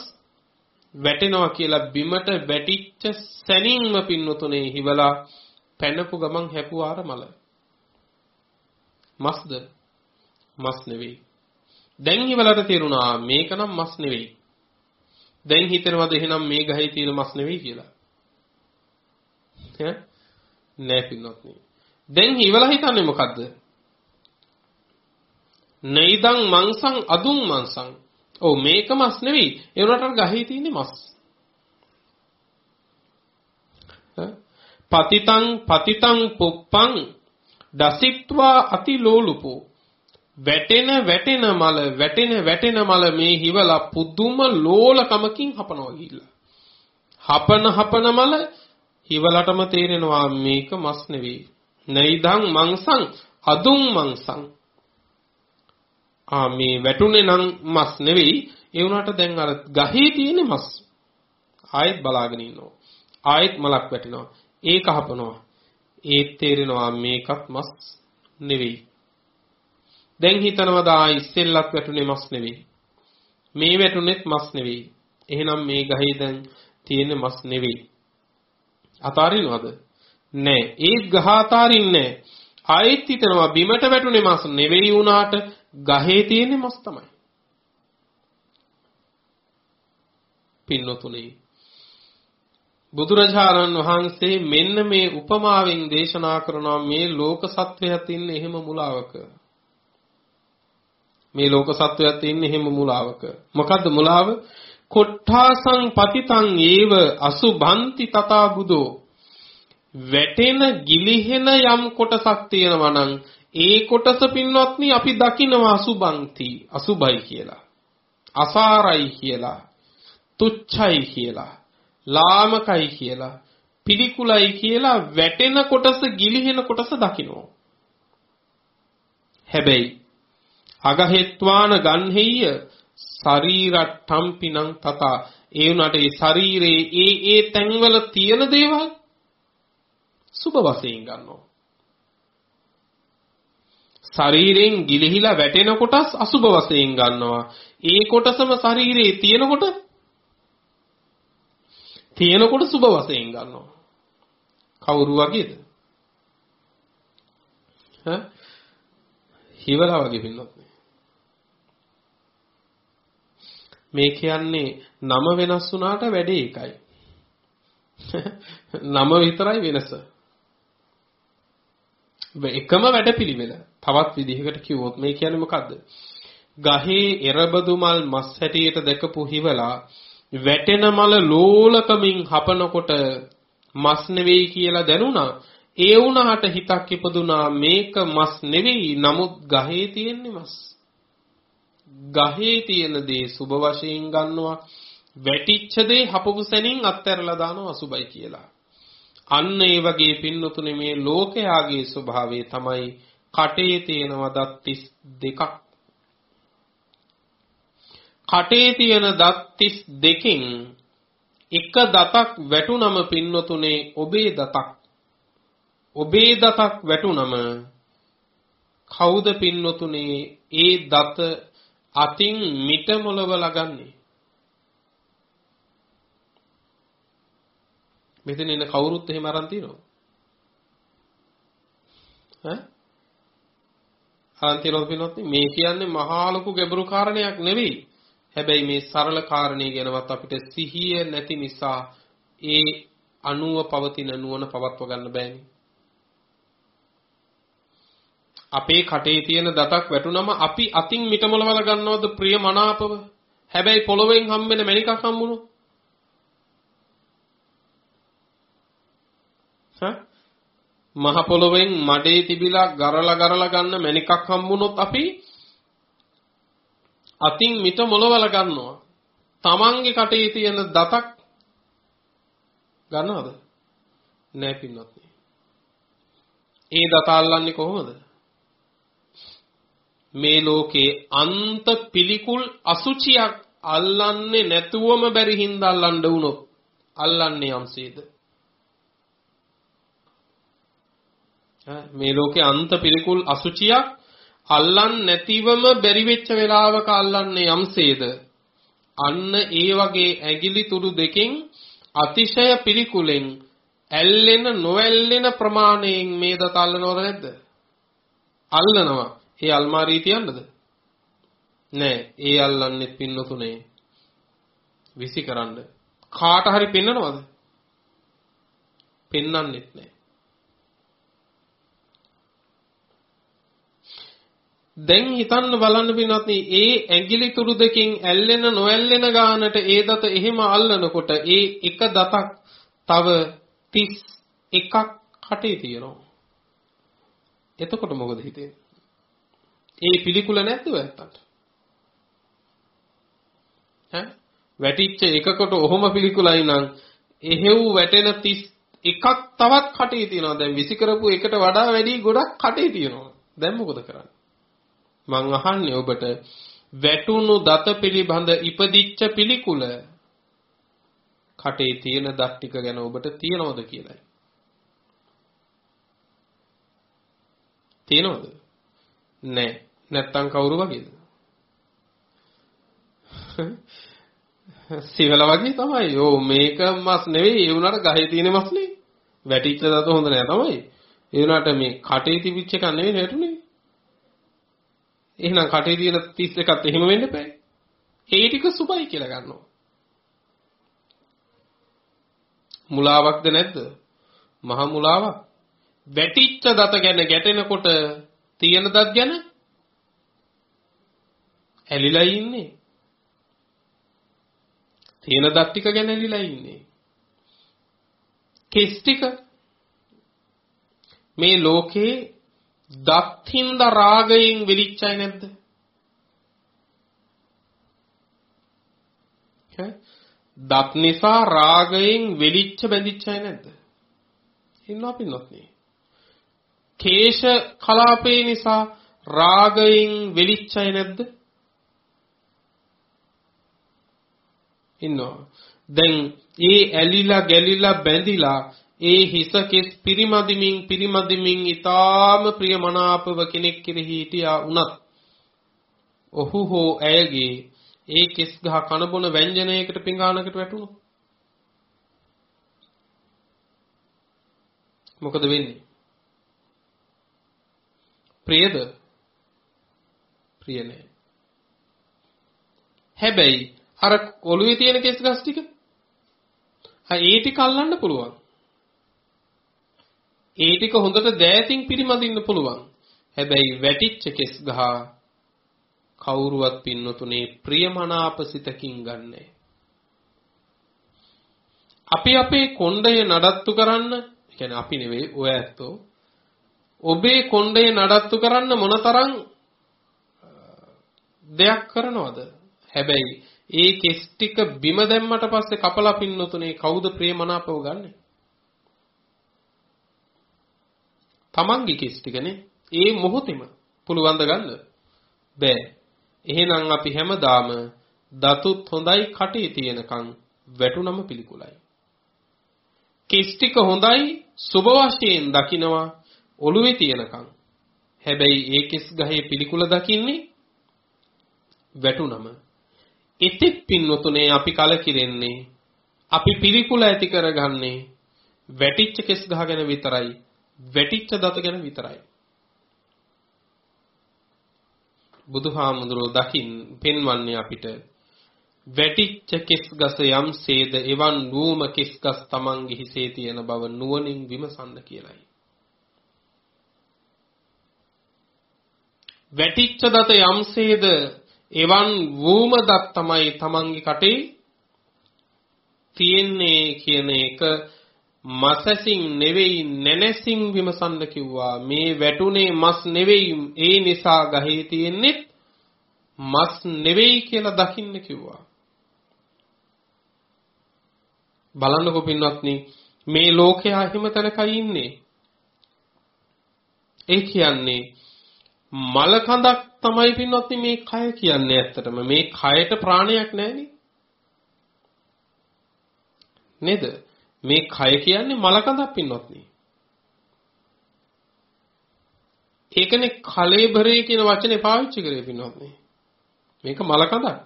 වැටෙනවා කියලා බිමට වැටිච්ච සැනින්ම පින්නතුනේ හිවලා පැනපු ගමන් හැපුවාර මල. මස්ද? මස් නෙවෙයි. දැන් හිවලට තේරුණා මේක නම් මස් නෙවෙයි. දැන් හිතනවද එහෙනම් මේ ගහේ තියෙන මස් නෙවෙයි කියලා? ඈ නෑ පින්නොත්නි. දැන් ඉවලා හිතන්නේ මොකද්ද? නයිදං මංසං අදුං මංසං. ඔව් මේක මස් නෙවෙයි. ඒ උනට ගහේ තියෙන්නේ මස්. පතිතං පතිතං පුප්පං දසිත්වා අති ලෝලුපෝ වැටෙන වැටෙන මල වැටෙන වැටෙන මල මේ හිවලා පුදුම ලෝලකමකින් හපනවා ගිහිල්ලා. හපන හපන මල හිවලටම තේරෙනවා මේක මස් නෙවෙයි. නයිදං මංසං අදුම් මංසං. ආ මේ වැටුනේ නම් මස් නෙවෙයි. ඒ වුණාට දැන් අර ගහේ තියෙන මස්. ආයෙත් බලාගෙන ඉන්නවා. ආයෙත් මලක් වැටෙනවා. ඒක හපනවා. ඒත් තේරෙනවා මේකත් මස් නෙවෙයි. දැන් හිතනවද ආ ඉස්සෙල්ලත් වැටුනේ මස් නෙවෙයි. මේ වැටුනේත් මස් නෙවෙයි. එහෙනම් මේ ගහේ දැන් තියෙන මස් නෙවෙයි. අතාරිනවද? නෑ. ඒ ගහ අතාරින්නේ ආයෙත් හිතනවා බිමට වැටුනේ මස් නෙවෙයි වුණාට ගහේ තියෙන මස් තමයි. පින්නතුනේ බුදුරජාණන් වහන්සේ මෙන්න මේ උපමාවෙන් දේශනා කරනවා මේ ලෝක සත්වයත් ඉන්නේ එහෙම මුලාවක. මේ ලෝක සත්වයත් ඉන්නේ එහෙම මුලාවක. මොකද්ද මුලාව? කොට්ඨාසං පතිතං ඒව අසුභන්ති තථා බුදෝ. වැටෙන ගිලිහෙන යම් කොටසක් තියෙනවා නම් ඒ කොටස පින්වත්නි අපි දකිනවා අසුභන්ති අසුභයි කියලා. අසාරයි කියලා. තුච්ඡයි කියලා. ලාමකයි කියලා. පිළිකුලයි කියලා වැටෙන කොටස ගිලිහෙන කොටස දකිනවා. හැබැයි අගහෙත්වාන ගන්හෙය්‍ය ශරීරට්ඨම්පිනං තථා ඒ උනට ඒ ශරීරයේ ඒ ඒ තැන්වල තියෙන දේවල් සුබ වශයෙන් ගන්නවා. ශරීරයෙන් ගිලිහිලා වැටෙන කොටස් අසුබ වශයෙන් ගන්නවා. ඒ කොටසම ශරීරයේ තියෙනකොට තියෙනකොට සුබ වශයෙන් ගන්නවා. කවුරු වගේද? හ? හිවලා වගේ පින්නොත් මේ කියන්නේ නම වෙනස් වුණාට වැඩේ එකයි. නම විතරයි වෙනස. එකම වැඩපිළිවෙල. තවත් විදිහකට කිව්වොත් මේ කියන්නේ මොකද්ද? ගහේ එරබදු මල් මස් හැටියට දැකපු හිවලා වැටෙන මල ලෝලකමින් හපනකොට මස් නෙවෙයි කියලා දැනුණා. ඒ වුණාට හිතක් ඉපදුනා මේක මස් නෙවෙයි නමුත් ගහේ තියෙන්නේ මස්. ගහේ තියෙන දේ සුබ වශයෙන් ගන්නවා වැටිච්ච දේ හපපු සැනින් අත්හැරලා දානවා අසුබයි කියලා. අන්න ඒ වගේ පින්නතුනේ මේ ලෝකයාගේ ස්වභාවය තමයි කටේ තියෙනවා දත් 32ක්. කටේ තියෙන දත් 32කින් එක දතක් වැටුනම පින්නතුනේ ඔබේ දතක්. ඔබේ දතක් වැටුනම කවුද පින්නතුනේ ඒ දත අතින් මිට මොලවලා මෙතන ඉන්න කවුරුත් එහෙම අරන් තියනවා. ඈ? අරන් තියනවද පින්නොත් මේ කියන්නේ මහා ලොකු ගැඹුරු කාරණයක් නෙවෙයි. හැබැයි මේ සරල කාරණේ ගැනවත් අපිට සිහිය නැති නිසා ඒ අනුව පවතින නුවණ පවත්ව ගන්න බෑනේ. අපේ කටේ තියෙන දතක් වැටුනම අපි අතින් මිටමොලවල ගන්නවද ප්‍රිය මනාපව? හැබැයි පොළවෙන් හම්බෙන මණිකක් හම්බුනොත් මහ පොළොවෙන් මඩේ තිබිලා ගරලා ගරලා ගන්න මණිකක් හම්බුනොත් අපි අතින් මිට මොලවල ගන්නවා. Tamange කටේ තියෙන දතක් ගන්නවද? නෑ පින්නත්. ඒ දත අල්ලන්නේ කොහොමද? මේ ලෝකේ අන්ත පිළිකුල් අසුචියක් අල්ලන්නේ නැතුවම බැරි හින්දා අල්ලන්න වුණොත් අල්ලන්නේ යම්සේද? මේ ලෝකේ අන්ත පිළිකුල් අසුචියක් අල්ලන් නැතිවම බැරි වෙච්ච වෙලාවක අල්ලන්නේ යම්සේද? අන්න ඒ වගේ ඇඟිලි තුඩු දෙකෙන් අතිශය පිළිකුලෙන් ඇල්ලෙන නොඇල්ලෙන ප්‍රමාණයෙන් මේ දත අල්ලනවද නැද්ද? අල්ලනවා. ඒ අල්මාරිය තියන්නද? නෑ. ඒ අල්ලන්නේ පින්නතුනේ. විසිකරන්න කාට හරි පෙන්නනවද? පෙන්වන්නෙත් නෑ. දැන් හිතන්න බලන්න පින්වත්නි ඒ ඇඟිලි තුරු දෙකෙන් ඇල්ලෙන නොඇල්ලෙන ගානට ඒ දත එහෙම අල්ලනකොට ඒ එක දතක් තව 31ක් කටේ තියෙනවා. එතකොට මොකද හිතෙන්නේ? ඒ පිළිකුල නැද්ද වැත්තට? ඈ වැටිච්ච එකකට ඔහොම පිළිකුලයි නම් එහෙව් වැටෙන 31ක් තවත් කටේ තියෙනවා. දැන් විසි කරපු එකට වඩා වැඩි ගොඩක් කටේ තියෙනවා. දැන් මොකද කරන්නේ? මං අහන්නේ ඔබට වැටුණු දත පිළිබඳ ඉපදිච්ච පිළිකුල කටේ තියෙන දත් ටික ගැන ඔබට තියනවද කියලායි. තියනවද? නැහැ. නැත්තම් කවුරු වගේද? සිවල වගේ තමයි. ඕ මේක මස් නෙවෙයි. ඒ උනාට ගහේ තියෙන මස්නේ. වැටිච්ච දත හොඳ නෑ තමයි. ඒ උනාට මේ කටේ තිබිච්ච එක නෙවෙයි නේටුනේ. එහෙනම් කටේ තියෙන 31ත් එහෙම වෙන්න බෑ. ඒ ටික සුබයි කියලා ගන්නවා. මුලාවක්ද නැද්ද? මහ මුලාවක්. වැටිච්ච දත ගැන ගැටෙනකොට තියෙන දත් ගැන ඇලිලා ඉන්නේ. තියෙන දත් ටික ගැන ඇලිලා ඉන්නේ. කෙස් ටික මේ ලෝකේ දත් හින්දා රාගයෙන් වෙලිච්චයි නැද්ද? දත් නිසා රාගයෙන් වෙලිච්ච බැඳිච්චයි නැද්ද? ඉන්නවා පින්නොත් නේ. කේශ කලාපේ නිසා රාගයෙන් වෙලිච්චයි නැද්ද? ඉන්නවා. දැන් ඒ ඇලිලා ගැලිලා බැඳිලා ඒ හිස කෙස් පිරිමදිමින් පිරිමදිමින් ඊටාම ප්‍රියමනාපව කෙනෙක් කෙරෙහි හිටියා වුණත් ඔහු හෝ ඇයගේ ඒ කෙස් ගහ කන බොන ව්‍යංජනයකට පිඟානකට වැටුණොත් මොකද වෙන්නේ? ප්‍රියද? ප්‍රිය නෑ. හැබැයි අර ඔළුවේ තියෙන කෙස් ගස් ටික ආ ඒ ටික අල්ලන්න පුළුවන්. ඒ ටික හොඳට දෑතින් පිරිමදින්න පුළුවන්. හැබැයි වැටිච්ච කෙස් ගහ කවුරුවත් පින්නතුනේ ප්‍රියමනාප සිතකින් ගන්නෑ. අපි අපේ කොණ්ඩය නඩත්තු කරන්න කියන්නේ අපි නෙවෙයි ඔය ඇත්තෝ ඔබේ කොණ්ඩේ නඩත්තු කරන්න මොනතරම් දෙයක් කරනවද? හැබැයි ඒ කෙස් ටික බිම දැම්මට පස්සේ කපලා පින්නතුනේ කවුද ප්‍රේමනාපව ගන්නෙ? තමන්ගේ කෙස් ටිකනේ. ඒ මොහොතේම පුළුවන් ද ගන්න? බෑ. එහෙනම් අපි හැමදාම දතුත් හොඳයි කටේ තියෙනකන් වැටුනම පිළිකුලයි. කෙස් ටික හොඳයි සුබ වශයෙන් දකිනවා ඔළුවේ තියෙනකන්. හැබැයි ඒ කෙස් ගහේ පිළිකුල දකින්නේ වැටුනම. එතෙක් පින්වතුනේ අපි කලකිරෙන්නේ අපි පිළිකුල ඇති කරගන්නේ වැටිච්ච කෙස් ගහ ගැන විතරයි වැටිච්ච දත ගැන විතරයි. බුදුහාමුදුරුවෝ දකින් පෙන්වන්නේ අපිට වැටිච්ච කෙස් ගස යම්සේද එවන් නූම කෙස් ගස් තමන්ගේ හිසේ තියෙන බව නුවණින් විමසන්න කියලයි. වැටිච්ච දත යම්සේද එවන් වූම දත් තමයි තමන්ගේ කටේ තියෙන්නේ කියන එක මසසින් නෙවෙයි නැනසින් විමසන්න කිව්වා. මේ වැටුනේ මස් නෙවෙයි. ඒ නිසා ගහේ තියෙන්නේ මස් නෙවෙයි කියලා දකින්න කිව්වා. බලන්නකො පින්වත්නි මේ ලෝකයා හිම තැනකයි ඉන්නේ. ඒ කියන්නේ මල කඳක් තමයි පින්වත්නි මේ කය කියන්නේ ඇත්තටම. මේ කයට ප්‍රාණයක් නැහෙනේ. නේද? මේ කය කියන්නේ මල කඳක් පින්වත්නි ඒකනේ කලෙබරේ කියන වචනේ පාවිච්චි කරේ පින්වත්නි මේක මල කඳක්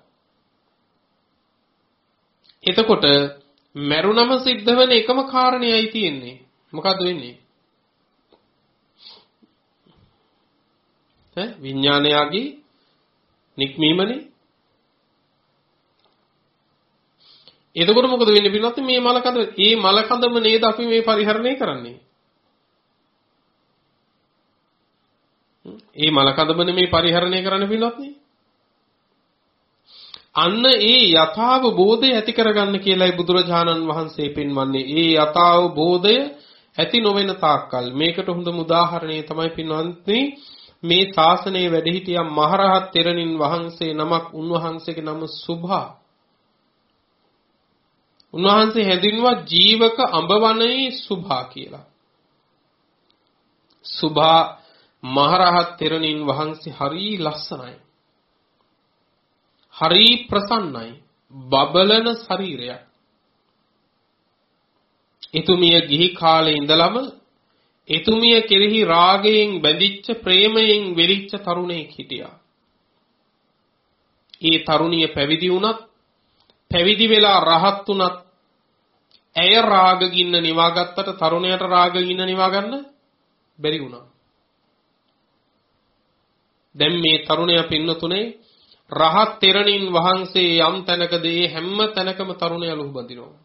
එතකොට මරුණම සිද්ධ වෙන එකම කාරණේයි තියෙන්නේ. මොකද්ද වෙන්නේ? ඈ විඥානයගේ නික්මීමනේ. එතකොට මොකද වෙන්නේ පින්වත්? මේ මල කඳ මේ මල කඳම නේද අපි මේ පරිහරණය කරන්නේ? ඒ මල කඳමනේ මේ පරිහරණය කරන්න පින්වත් අන්න ඒ යථාව බෝධය ඇති කරගන්න කියලායි බුදුරජාණන් වහන්සේ පෙන්වන්නේ. ඒ යථාව බෝධය ඇති නොවන තාක්කල් මේකට හොඳම උදාහරණය තමයි පින්වත්නි මේ ශාසනයේ වැඩ හිටියා මහරහත් තෙරණින් වහන්සේ නමක් උන්වහන්සේගේ නම සුභා. උන්වහන්සේ හැඳින්වුවා ජීවක අඹවනයේ සුභා කියලා. සුභා මහරහත් තෙරණින් වහන්සේ හරි ලස්සනයි. හරි ප්‍රසන්නයි. බබලන ශරීරයක්. එතුමිය ගිහි කාලේ ඉඳලම එතුමිය කෙරෙහි රාගයෙන් බැඳිච්ච ප්‍රේමයෙන් වෙලිච්ච තරුණයෙක් හිටියා. ඒ තරුණිය පැවිදි වුණත් පැවිදි වෙලා රහත් වුණත් ඇය රාග ගින්න නිවාගත්තට තරුණයට රාග ගින්න නිවා ගන්න බැරි වුණා. දැන් මේ තරුණයා පින්නතුනේ රහත් තෙරණින් වහන්සේ යම් තැනකදී හැම තැනකම තරුණයා ලුහු බඳිනවා.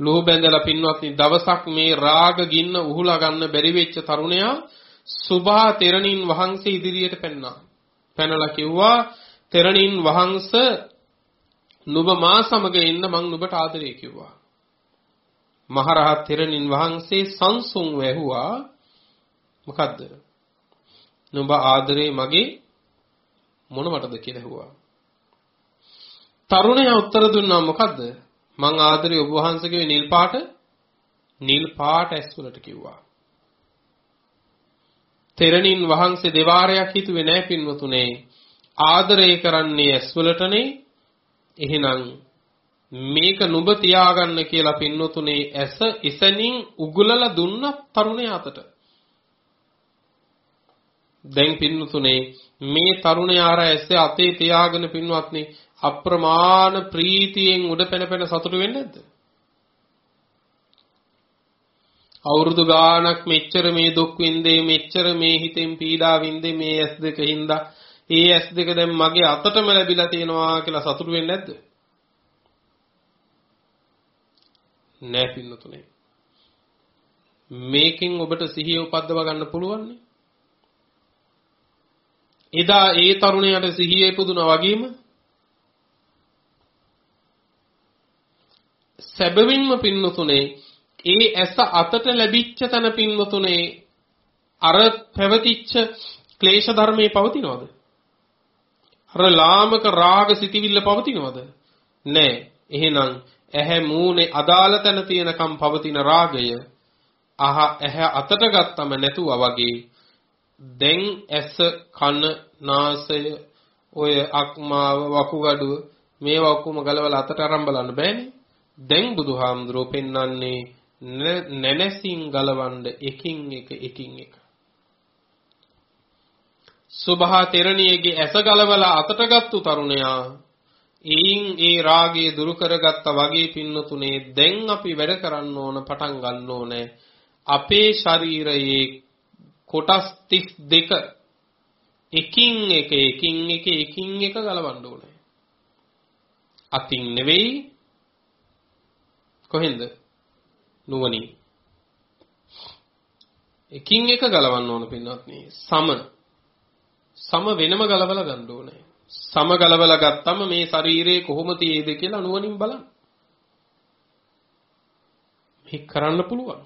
ලෝහ බැඳලා පින්වත්නි දවසක් මේ රාග ගින්න උහුලා ගන්න බැරි වෙච්ච තරුණයා සුභා තෙරණින් වහන්සේ ඉදිරියට පැන්නා. පැනලා කිව්වා තෙරණින් වහන්ස නුඹ මා සමග ඉන්න මං නුඹට ආදරේ කිව්වා. මහරහත් තෙරණින් වහන්සේ සංසුන් වැහුවා මොකද්ද? නුඹ ආදරේ මගේ මොනවටද කියලා ඇහුවා. තරුණයා උත්තර දුන්නා මොකද්ද? මං ආදරේ ඔබ වහන්සේගේ නිල් පාට නිල් පාට ඇස්වලට කිව්වා. තෙරණින් වහන්සේ දෙවාරයක් හිතුවේ නෑ පින්වතුනේ ආදරය කරන්නේ ඇස්වලටනේ එහෙනම් මේක නුඹ තියාගන්න කියලා පින්වතුනේ ඇස ඉසනින් උගුලලා දුන්න තරුණයා අතට දැන් පින්වතුනේ මේ තරුණයා අර ඇස අතේ තියාගෙන පින්වත්නි අප්‍රමාණ ප්‍රීතියෙන් උඩ පැන පැන සතුටු වෙන්නේ නැද්ද? අවුරුදු ගාණක් මෙච්චර මේ දුක් විඳේ මෙච්චර මේ හිතෙන් පීඩා විඳේ මේ ඇස් දෙක හින්දා ඒ ඇස් දෙක දැන් මගේ අතටම ලැබිලා තියෙනවා කියලා සතුටු වෙන්නේ නැද්ද? නෑ පින්නතුනේ. මේකෙන් ඔබට සිහිය උපද්දව ගන්න පුළුවන් එදා ඒ තරුණයාට සිහිය ඉපදුනා වගේම සැබවින්ම පින්නතුනේ ඒ ඇස අතට ලැබිච්ච තන පින්නතුනේ අර පැවතිච්ච ක්ලේශ ධර්මයේ පවතිනවද? අර ලාමක රාග සිටිවිල්ල පවතිනවද? නෑ. එහෙනම් ඇහැ මූණේ අදාළ තැන තියෙනකම් පවතින රාගය අහ ඇහැ අතට ගත්තම නැතුවා වගේ දැන් ඇස කන නාසය ඔය අක්මාව වකුගඩුව මේවා ඔක්කොම ගලවලා අතට අරන් බලන්න බෑනේ දැන් බුදුහාමුදුරුවෝ පෙන්වන්නේ නැනසින් ගලවන්න එකින් එක එකින් එක සුභා තෙරණියගේ ඇස ගලවලා අතට ගත්තු තරුණයා එයින් ඒ රාගය දුරු කරගත්තා වගේ පින්නතුනේ දැන් අපි වැඩ කරන්න ඕන පටන් ගන්න ඕනේ අපේ ශරීරයේ කොටස් 32 එකින් එක එකින් එක එකින් එක ගලවන්න ඕනේ. අතින් නෙවෙයි කොහෙන්ද? නුවණින්. එකින් එක ගලවන්න ඕන පින්වත්නි සම. සම වෙනම ගලවලා ගන්න ඕනේ සම ගලවලා ගත්තම මේ ශරීරයේ කොහොම තියේද කියලා නුවණින් බලන්න. මේක කරන්න පුළුවන්.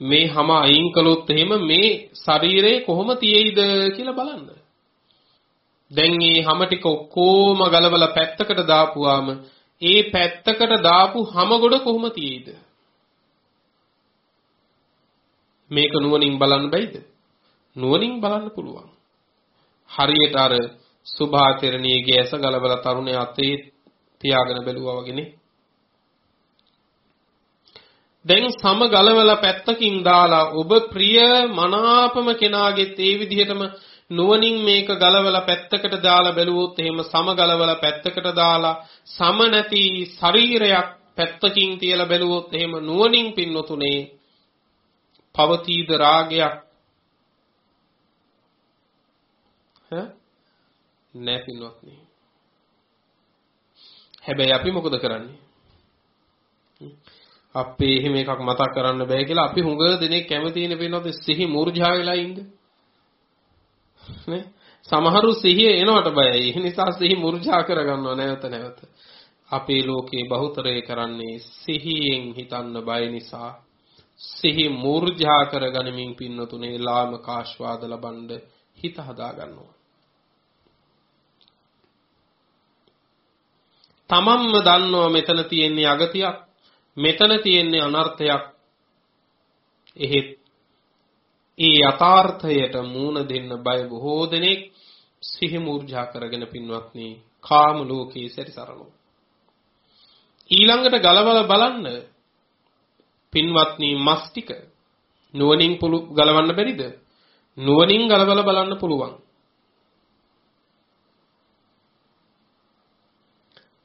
මේ හැම අයින් කළොත් එහෙම මේ ශරීරයේ කොහොම තියේද කියලා බලන්න. දැන් මේ හැම ටික ඔක්කොම ගලවලා පැත්තකට දාපුවාම ඒ පැත්තකට දාපු හැම ගොඩ කොහොම තියේද? මේක නුවණින් බලන්න බැයිද? නුවණින් බලන්න පුළුවන්. හරියට අර සුභාචරණීයගේ ඇස ගලවලා තරුණයා අතේ තියාගෙන බැලුවා වගේනේ. දැන් සම ගලවලා පැත්තකින් දාලා ඔබ ප්‍රිය මනාපම කෙනාගෙත් ඒ විදිහටම නුවණින් මේක ගලවලා පැත්තකට දාලා බැලුවොත් එහෙම සම ගලවලා පැත්තකට දාලා සම නැති ශරීරයක් පැත්තකින් තියලා බැලුවොත් එහෙම නුවණින් පින්නතුනේ පවතීද රාගයක් නෑ පින්වත්නි. හැබැයි අපි මොකද කරන්නේ? අපේ එහෙම එකක් මතක් කරන්න බෑ කියලා අපි හුඟ දෙනෙක් කැමති ඉන්නේ පින්වත්නි සිහි මූර්ජා වෙලා ඉන්න. නේ? සමහරු සිහිය එනවට බයයි. ඒ නිසා සිහි මූර්ජා කරගන්නව නැවත නැවත. අපේ ලෝකේ බහුතරය කරන්නේ සිහියෙන් හිතන්න බය නිසා සිහි මූර්ජා කරගනිමින් පින්නතුනේ ලාමක ආස්වාද ලබනද හිත හදා ගන්නවා. තමන්ම දන්නවා මෙතන තියෙන්නේ අගතියක් මෙතන තියෙන්නේ අනර්ථයක්. එහෙත් ඒ යථාර්ථයට මූණ දෙන්න බය බොහෝ දෙනෙක් සිහි මූර්ජා කරගෙන පින්වත්නි කාම ලෝකයේ සැරිසරනවා ඊළඟට ගලවලා බලන්න පින්වත්නි මස් ටික නුවණින් ගලවන්න බැරිද? නුවණින් ගලවලා බලන්න පුළුවන්.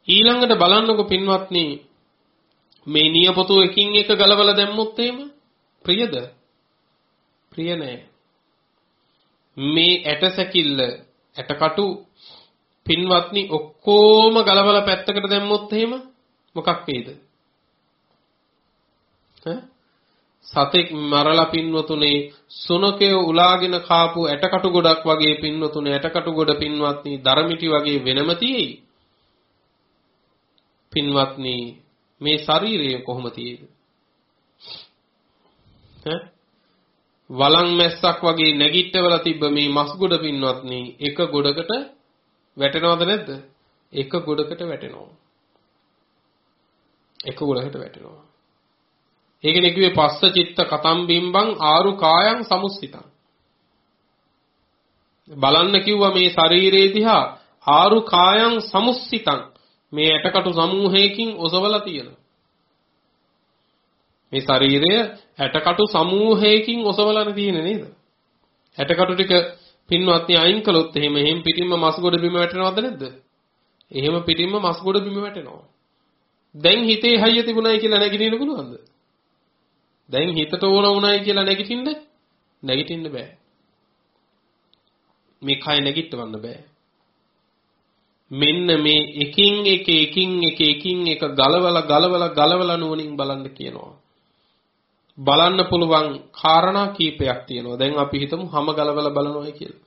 ඊළඟට බලන්නකො පින්වත්නි මේ නියපොතු එකින් එක ගලවලා දැම්මොත් එහෙම ප්‍රියද? ප්‍රිය නෑ. මේ ඇට සැකිල්ල ඇටකටු පින්වත්නි ඔක්කොම ගලවලා පැත්තකට දැම්මොත් එහෙම මොකක් වේද? සතෙක් මරලා පින්වතුනේ සුනකය උලාගෙන කාපු ඇටකටු ගොඩක් වගේ පින්වතුනේ ඇටකටු ගොඩ පින්වත්නි දරමිටි වගේ වෙනම තියෙයි. පින්වත්නි මේ ශරීරය කොහොම තියෙද? ඈ වලං මැස්සක් වගේ නැගිටවලා තිබ්බ මේ මස් ගොඩ පින්වත්නි එක ගොඩකට වැටෙනවද නැද්ද? එක ගොඩකට වැටෙනවා. එක ගොඩකට වැටෙනවා. ඒකනේ කිව්වේ පස්ස චිත්ත කතම් බිම්බං ආරු කායං සමුස්සිතං. බලන්න කිව්වා මේ ශරීරයේ දිහා ආරු කායං සමුස්සිතං මේ ඇටකටු සමූහයකින් ඔසවලා තියෙනවා. මේ ශරීරය ඇටකටු සමූහයකින් ඔසවලානේ තියෙන්නේ නේද? ඇටකටු ටික පින්වත්නි අයින් කළොත් එහෙම එහෙම පිටින්ම මස් ගොඩ බිම වැටෙනවද නැද්ද? එහෙම පිටින්ම මස් ගොඩ බිම වැටෙනවා. දැන් හිතේ හයිය තිබුණයි කියලා නැගිටින්න පුළුවන්ද? දැන් හිතට ඕන වුණයි කියලා නැගිටින්න නැගිටින්න බෑ. මේ කය නැගිටවන්න බෑ. මෙන්න මේ එකින් එක එකින් එක එකින් එක ගලවලා ගලවලා ගලවලා නුවණින් බලන්න කියනවා. බලන්න පුළුවන් කාරණා කීපයක් තියෙනවා. දැන් අපි හිතමු හැම ගලවලා බලනවා කියලා.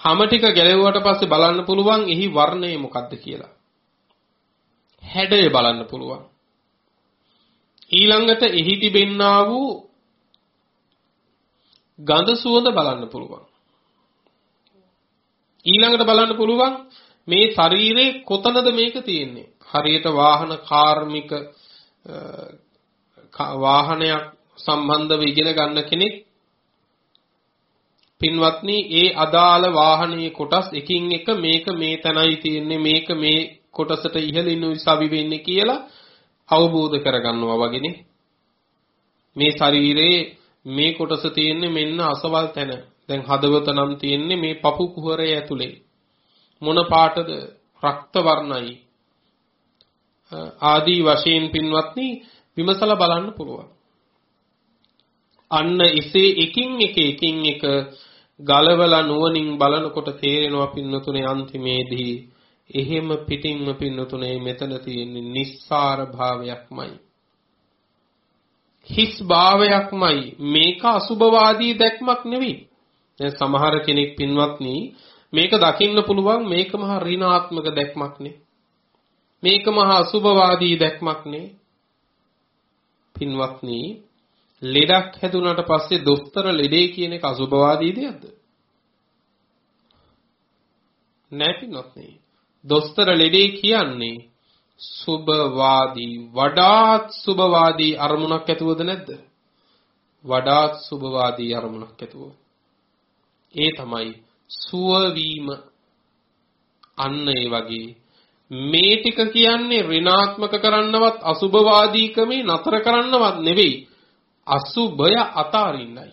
හැම ටික ගැලෙවුවට පස්සේ බලන්න පුළුවන් එහි වර්ණය මොකක්ද කියලා. හැඩය බලන්න පුළුවන්. ඊළඟට එහි තිබෙන්නා වූ ගඳ සුවඳ බලන්න පුළුවන්. ඊළඟට බලන්න පුළුවන් මේ ශරීරේ කොතනද මේක තියෙන්නේ? හරියට වාහන කාර්මික වාහනයක් සම්බන්ධව ඉගෙන ගන්න කෙනෙක් පින්වත්නි ඒ අදාළ වාහනයේ කොටස් එකින් එක මේක මේ තැනයි තියෙන්නේ මේක මේ කොටසට ඉහළින් උසාවි වෙන්නේ කියලා අවබෝධ කරගන්නවා වගේනේ. මේ ශරීරයේ මේ කොටස තියෙන්නේ මෙන්න අසවල් තැන. දැන් හදවත නම් තියෙන්නේ මේ පපු කුහරය ඇතුලේ. මොන පාටද? රක්ත වර්ණයි. ආදී වශයෙන් පින්වත්නි විමසලා බලන්න පුළුවන්. අන්න එසේ එකින් එක එකින් එක ගලවලා නුවණින් බලනකොට තේරෙනවා පින්නතුනේ අන්තිමේදී එහෙම පිටින්ම පින්නතුනේ මෙතන තියෙන්නේ නිස්සාර භාවයක්මයි. හිස් භාවයක්මයි. මේක අසුභවාදී දැක්මක් නෙවෙයි. දැන් සමහර කෙනෙක් පින්වත්නි මේක දකින්න පුළුවන් මේක මහා ඍණාත්මක දැක්මක් නේ මේක මහා අසුභවාදී දැක්මක් නේ පින්වත්නි ලෙඩක් හැදුනට පස්සේ දොස්තර ලෙඩේ කියන එක අසුභවාදී දෙයක්ද? නෑ පින්වත්නි. දොස්තර ලෙඩේ කියන්නේ සුභවාදී වඩාත් සුභවාදී අරමුණක් ඇතුවද නැද්ද? වඩාත් සුභවාදී අරමුණක් ඇතුව. ඒ තමයි සුව වීම අන්න ඒ වගේ මේ ටික කියන්නේ ඍණාත්මක කරන්නවත් අසුභවාදීකමේ නතර කරන්නවත් නෙවෙයි. අසුභය අතාරින්නයි.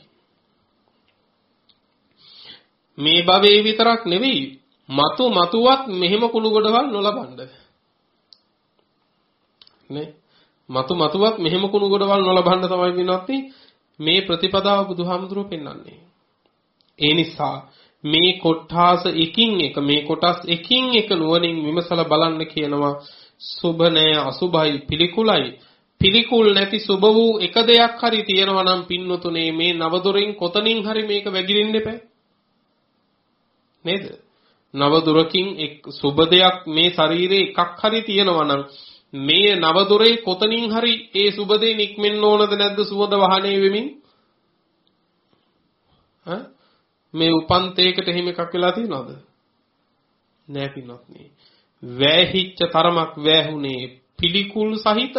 මේ භවයේ විතරක් නෙවෙයි මතු මතුවත් මෙහෙම කුණු ගොඩවල් නොලබන්න නේ? මතු මතුවත් මෙහෙම කුණු ගොඩවල් නොලබන්න තමයි වෙනවත් මේ ප්‍රතිපදාව බුදුහාමුදුරුවෝ පෙන්වන්නේ. ඒ නිසා මේ කොට්ඨාස එකින් එක මේ කොටස් එකින් එක නුවණින් විමසලා බලන්න කියනවා සුභ නෑ අසුභයි පිළිකුලයි පිළිකුල් නැති සුබ වූ එක දෙයක් හරි තියෙනවා නම් පින්නතුනේ මේ නවදොරින් කොතනින් හරි මේක වැగిරෙන්න එපා. නේද? නවදොරකින් එක් සුබ දෙයක් මේ ශරීරේ එකක් හරි තියෙනවා නම් මේ නවදොරේ කොතනින් හරි ඒ සුබ දෙය නික්මෙන්න ඕනද නැද්ද සුවඳ වහනේ වෙමින්? ඈ මේ උපන්තේකට එහෙම එකක් වෙලා තියෙනවද? නෑ පින්වත්නි. වැහිච්ච තරමක් වැහුනේ පිළිකුල් සහිත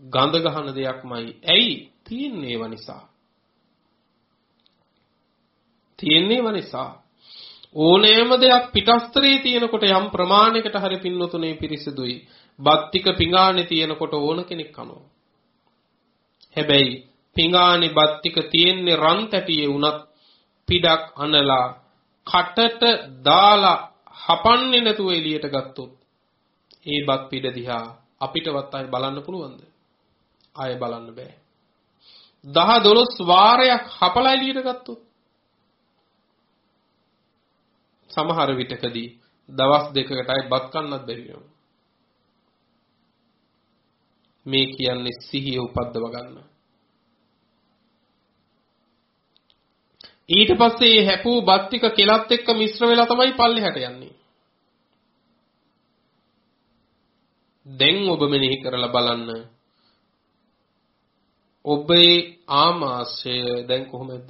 ගඳ ගහන දෙයක්මයි. ඇයි? තියෙන්නේ ඒව නිසා. තියෙන්නේ ඒව නිසා. ඕනෑම දෙයක් පිටස්තරේ තියෙනකොට යම් ප්‍රමාණයකට හරි පින්නතුනේ පිරිසිදුයි. බත්තික පිඟානේ තියෙනකොට ඕන කෙනෙක් කනවා. හැබැයි පිඟානේ බත්තික තියෙන්නේ රන් තැටියේ උනත් පිඩක් අනලා කටට දාලා හපන්නේ නැතුව එළියට ගත්තොත් ඒ බත් පිඩ දිහා අපිටවත් අය බලන්න පුළුවන්ද? ආය බලන්න බෑ. 10 12 වාරයක් හපලා එළියට ගත්තොත් සමහර විටකදී දවස් දෙකකට අය බත් කන්නත් බැරි වෙනවා. මේ කියන්නේ සිහිය උපද්දව ගන්න. ඊට පස්සේ මේ හැපූ බත් ටික කෙලත් එක්ක මිශ්‍ර වෙලා තමයි පල්ලෙහාට යන්නේ. දැන් ඔබ මෙනෙහි කරලා බලන්න ඔබේ ආමාශය දැන් කොහොමද?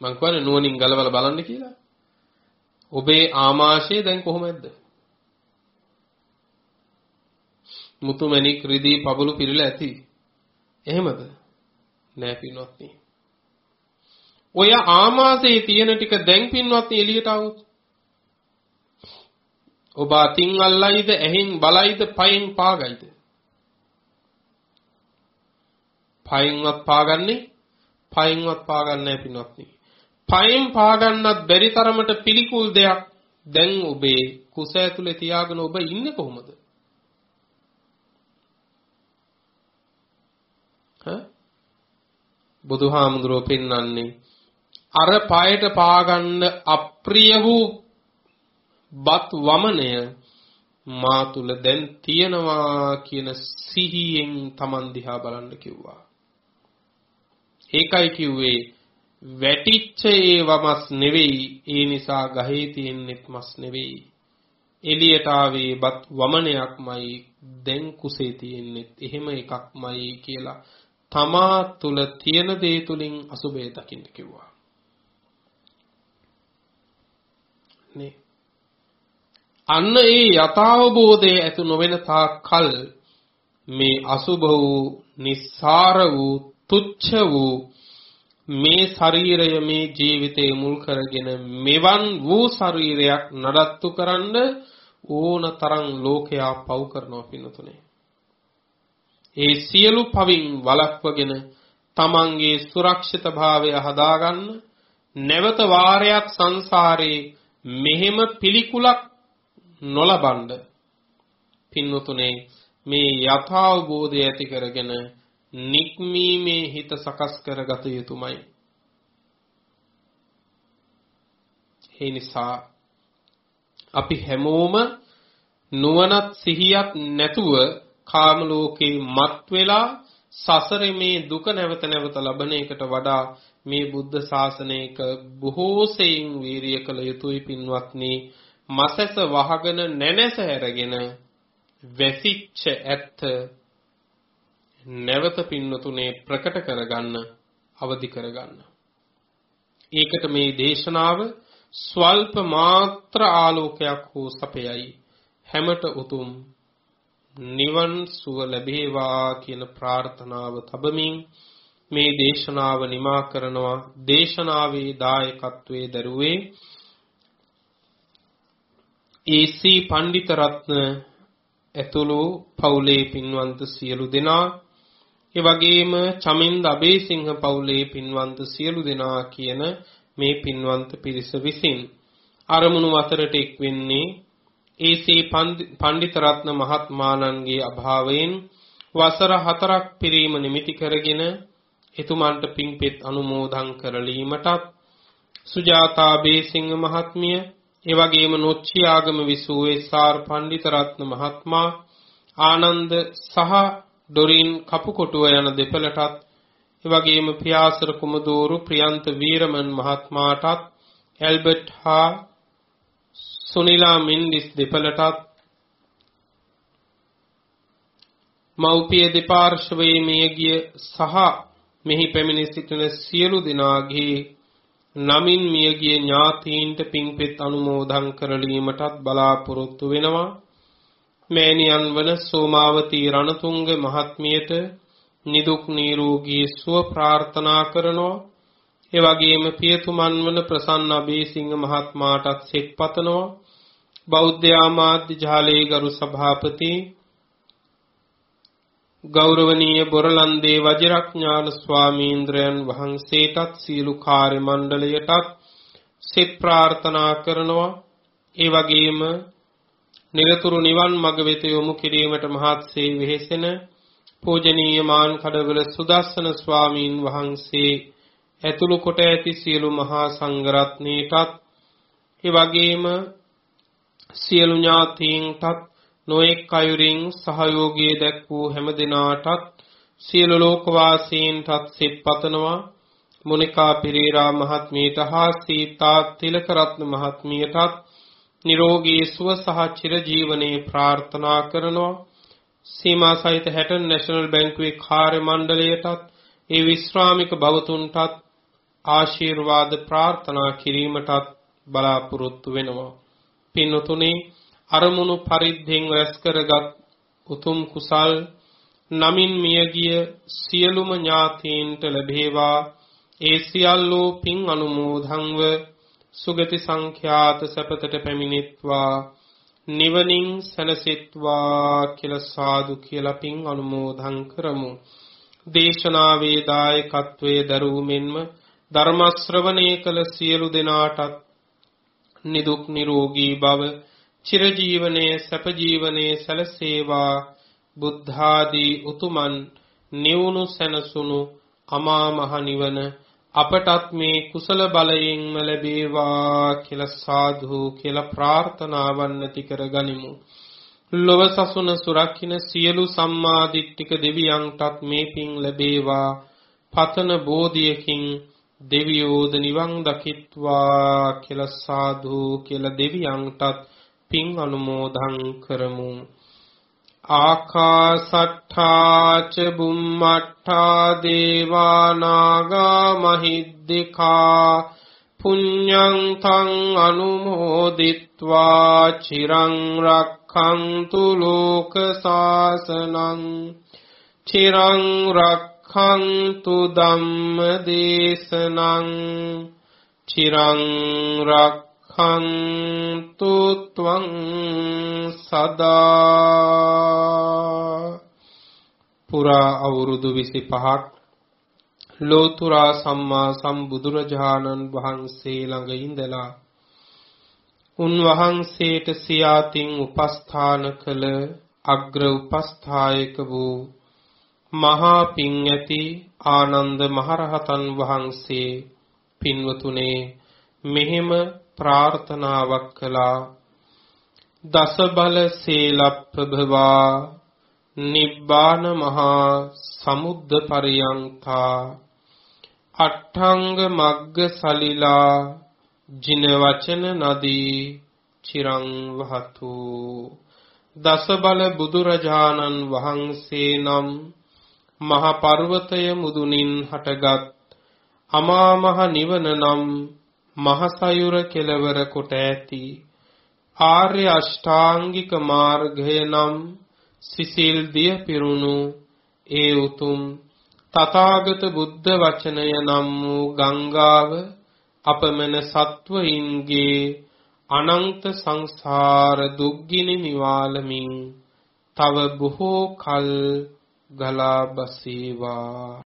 මං කියන්නේ නුවණින් ගලවලා බලන්න කියලා. ඔබේ ආමාශය දැන් කොහොමද? මුතුමැණික් රිදී පබළු පිරিলা ඇති. එහෙමද? නෑ පින්වත්නි. ඔය ආමාශයේ තියෙන ටික දැන් පින්වත්නි එළියට આવුත්. ඔබ අතින් අල්ලයිද, ඇහෙන් බලයිද, පයෙන් පාගයිද? පයින්වත් පාගන්නේ පයින්වත් පාගන්නේ පින්වත්නි. පයින් පාගන්නත් බැරි තරමට පිළිකුල් දෙයක් දැන් ඔබේ කුස ඇතුලේ තියාගෙන ඔබ ඉන්නේ කොහොමද? හ? බුදුහාමුදුරුවෝ පෙන්වන්නේ අර පායට පාගන්න අප්‍රිය වූ බත් වමනය මා තුල දැන් තියෙනවා කියන සිහියෙන් Taman දිහා බලන්න කිව්වා. ඒකයි කිව්වේ වැටිච්ච ඒවමස් නෙවෙයි ඒ නිසා ගහේ තියෙන්නෙත් මස් නෙවෙයි එළියට ආවේවත් වමනයක්මයි දැන් කුසේ තියෙන්නේ එහෙම එකක්මයි කියලා තමා තුල තියෙන දේ තුලින් අසුබය දකින්න කිව්වා නේ අන්න ඒ යථාබෝධය ඇතු නොවන තාක් කල් මේ අසුභ වූ නිස්සාර වූ තුච්ඡ වූ මේ ශරීරය මේ ජීවිතේ මුල් කරගෙන මෙවන් වූ ශරීරයක් නඩත්තු කරන්න ඕන තරම් ලෝකයා පව් කරනවා පින්නතුනේ. ඒ සියලු පවින් වළක්වගෙන තමන්ගේ සුරක්ෂිතභාවය හදාගන්න නැවත වාරයක් සංසාරේ මෙහෙම පිළිකුලක් නොලබන්න පින්නතුනේ මේ යථාබෝධය ඇති කරගෙන නික්මීමේ හිත සකස් කරගත යුතුමයි. ඒ නිසා අපි හැමෝම නුවණත් සිහියක් නැතුව කාම ලෝකේ මත් වෙලා සසරේ මේ දුක නැවත නැවත ලබන එකට වඩා මේ බුද්ධ ශාසනයක බොහෝ සෙයින් වීරිය කළ යුතුයි පින්වත්නි මසස වහගෙන නැනස හැරගෙන වැසිච්ච ඇත්ත නැවත පින්නතුනේ ප්‍රකට කරගන්න අවදි කරගන්න. ඒකට මේ දේශනාව ස්වල්ප මාත්‍ර ආලෝකයක් හෝ සපයයි හැමට උතුම් නිවන් සුව ලැබේවා කියන ප්‍රාර්ථනාව තබමින් මේ දේශනාව නිමා කරනවා. දේශනාවේ දායකත්වයේ දරුවේ ඒසී පණ්ඩිත රත්න ඇතුළු පවුලේ පින්වන්ත සියලු දෙනා ඒ වගේම චමින්ද අබේසිංහ පවුලේ පින්වන්ත සියලු දෙනා කියන මේ පින්වන්ත පිරිස විසින් අරමුණු අතරට එක් වෙන්නේ ඒසී පණ්ඩිත රත්න මහත්මාණන්ගේ අභාවයෙන් වසර හතරක් පිරීම නිමිති කරගෙන එතුමන්ට පින්පෙත් අනුමෝදන් කරලීමටත් සුජාතා බේසිංහ මහත්මිය ඒ වගේම නොච්චි ආගම විසූ එස්.ආර්. පණ්ඩිතරත්න මහත්මයා ආනන්ද සහ ඩොරින් කපුකොටුව යන දෙපළටත් ඒ වගේම පියාසර කුමදෝරු ප්‍රියන්ත වීරමන් මහත්මයාටත් ඇල්බර්ට් හා සුනිලා මින්ඩිස් දෙපළටත් මව්පිය දෙපාර්ශ්වයේ මියගිය සහ මෙහි පැමිණ සිටින සියලු දෙනාගේ නමින් මියගිය ඥාතීන්ට පින්පෙත් අනුමෝදන් කරලීමටත් බලාපොරොත්තු වෙනවා. මෑණියන් වන සෝමාවතී රණතුංග මහත්මියට නිදුක් නිරෝගී සුව ප්‍රාර්ථනා කරනවා. ඒ වගේම පියතුමන් වන ප්‍රසන්න අබේසිංහ මහත්මයාටත් සෙත් පතනවා. බෞද්ධ ආමාත්‍ය ජාලේ ගරු සභාපති ගෞරවනීය බොරලන්දේ වජිරඥාන ස්වාමීන්ද්‍රයන් වහන්සේටත් සියලු කාර්ය මණ්ඩලයටත් සෙත් ප්‍රාර්ථනා කරනවා. ඒ වගේම නිරතුරු නිවන් මඟ වෙත යොමු කිරීමට මහත්සේ වෙහෙසෙන පූජනීය මාන් කඩවල සුදස්සන ස්වාමීන් වහන්සේ ඇතුළු කොට ඇති සියලු මහා සංඝරත්නයටත් ඒ වගේම සියලු ඥාතීන්ටත් නොඑක් අයුරින් සහයෝගය දැක් වූ හැම දිනාටත් සියලු ලෝකවාසීන්ටත් සිත් පතනවා. මොනිකා පෙරේරා මහත්මියට හා සීතා තිලකරත්න මහත්මියටත් නිරෝගී සුව සහ චිරජීවනයේ ප්‍රාර්ථනා කරනවා. සීමා සහිත හැටන් නැෂනල් බැංකුවේ කාර්ය මණ්ඩලයටත් ඒ විශ්‍රාමික භවතුන්ටත් ආශිර්වාද ප්‍රාර්ථනා කිරීමටත් බලාපොරොත්තු වෙනවා. පින්තුනේ අරමුණු පරිද්දෙන් රැස් කරගත් උතුම් කුසල් නමින් මියගිය සියලුම ඥාතීන්ට ලැබේවා. ඒ සියල්ලෝ පින් අනුමෝදන්ව සුගති සංඛ්‍යාත සපතට පැමිණෙත්වා. නිවනින් සැනසෙත්වා කියලා සාදු කියලා පින් අනුමෝදන් කරමු. දේශනාවේ දායකත්වයේ දරූ මෙන්ම ධර්ම ශ්‍රවණය කළ සියලු දෙනාටත් නිදුක් නිරෝගී භව චිරජීවනයේ සැප ජීවනයේ සැලසේවා බුද්ධාදී උතුමන් නිවුණු සැනසුණු අමා මහ නිවන අපටත් මේ කුසල බලයෙන්ම ලැබේවා කියලා සාදු කියලා ප්‍රාර්ථනාවන් ඇති කරගනිමු. ලොව සසුන සුරකින්න සියලු සම්මා දිට්ඨික දෙවියන්ටත් මේ පින් ලැබේවා. පතන බෝධියකින් දෙවියෝද නිවන් දකිත්වා කියලා සාදු කියලා දෙවියන්ටත් පින් අනුමෝදන් කරමු. ආකාසට්ඨා ච බුම්මට්ඨා දේවා නාග මහිද්దికා පුඤ්ඤං තං අනුමෝදිත්වා චිරං රක්ඛන්තු ලෝක සාසනං චිරං රක්ඛන්තු ධම්ම දේශනං චිරං රක් රක්ඛන්තු ත්වං සදා පුරා අවුරුදු 25ක් ලෝතුරා සම්මා සම්බුදුරජාණන් වහන්සේ ළඟ ඉඳලා උන්වහන්සේට සියාතින් උපස්ථාන කළ අග්‍ර උපස්ථායක වූ මහා පිං ඇති ආනන්ද මහරහතන් වහන්සේ පින්වතුනේ මෙහෙම ප්‍රාර්ථනාවක් කළා. දස බල සීලප්පභවා නිබ්බාන මහා සමුද්ද පරියන්තා. අට්ඨංග මග්ග සලිලා ජින වචන නදී චිරං වහතු. දස බල බුදුරජාණන් වහන්සේ නම් මහ පර්වතය මුදුනින් හටගත් අමා මහ නිවන නම් මහසයුර කෙලවර කොට ඇති. ආර්ය අෂ්ටාංගික මාර්ගය නම් සිසිල් දිය පිරුණු ඒ උතුම් තථාගත බුද්ධ වචනය නම් වූ ගංගාව අපමණ සත්වයින්ගේ අනන්ත සංසාර දුක්ගිනි නිවාලමින් තව බොහෝ කල් ගලා බසීවා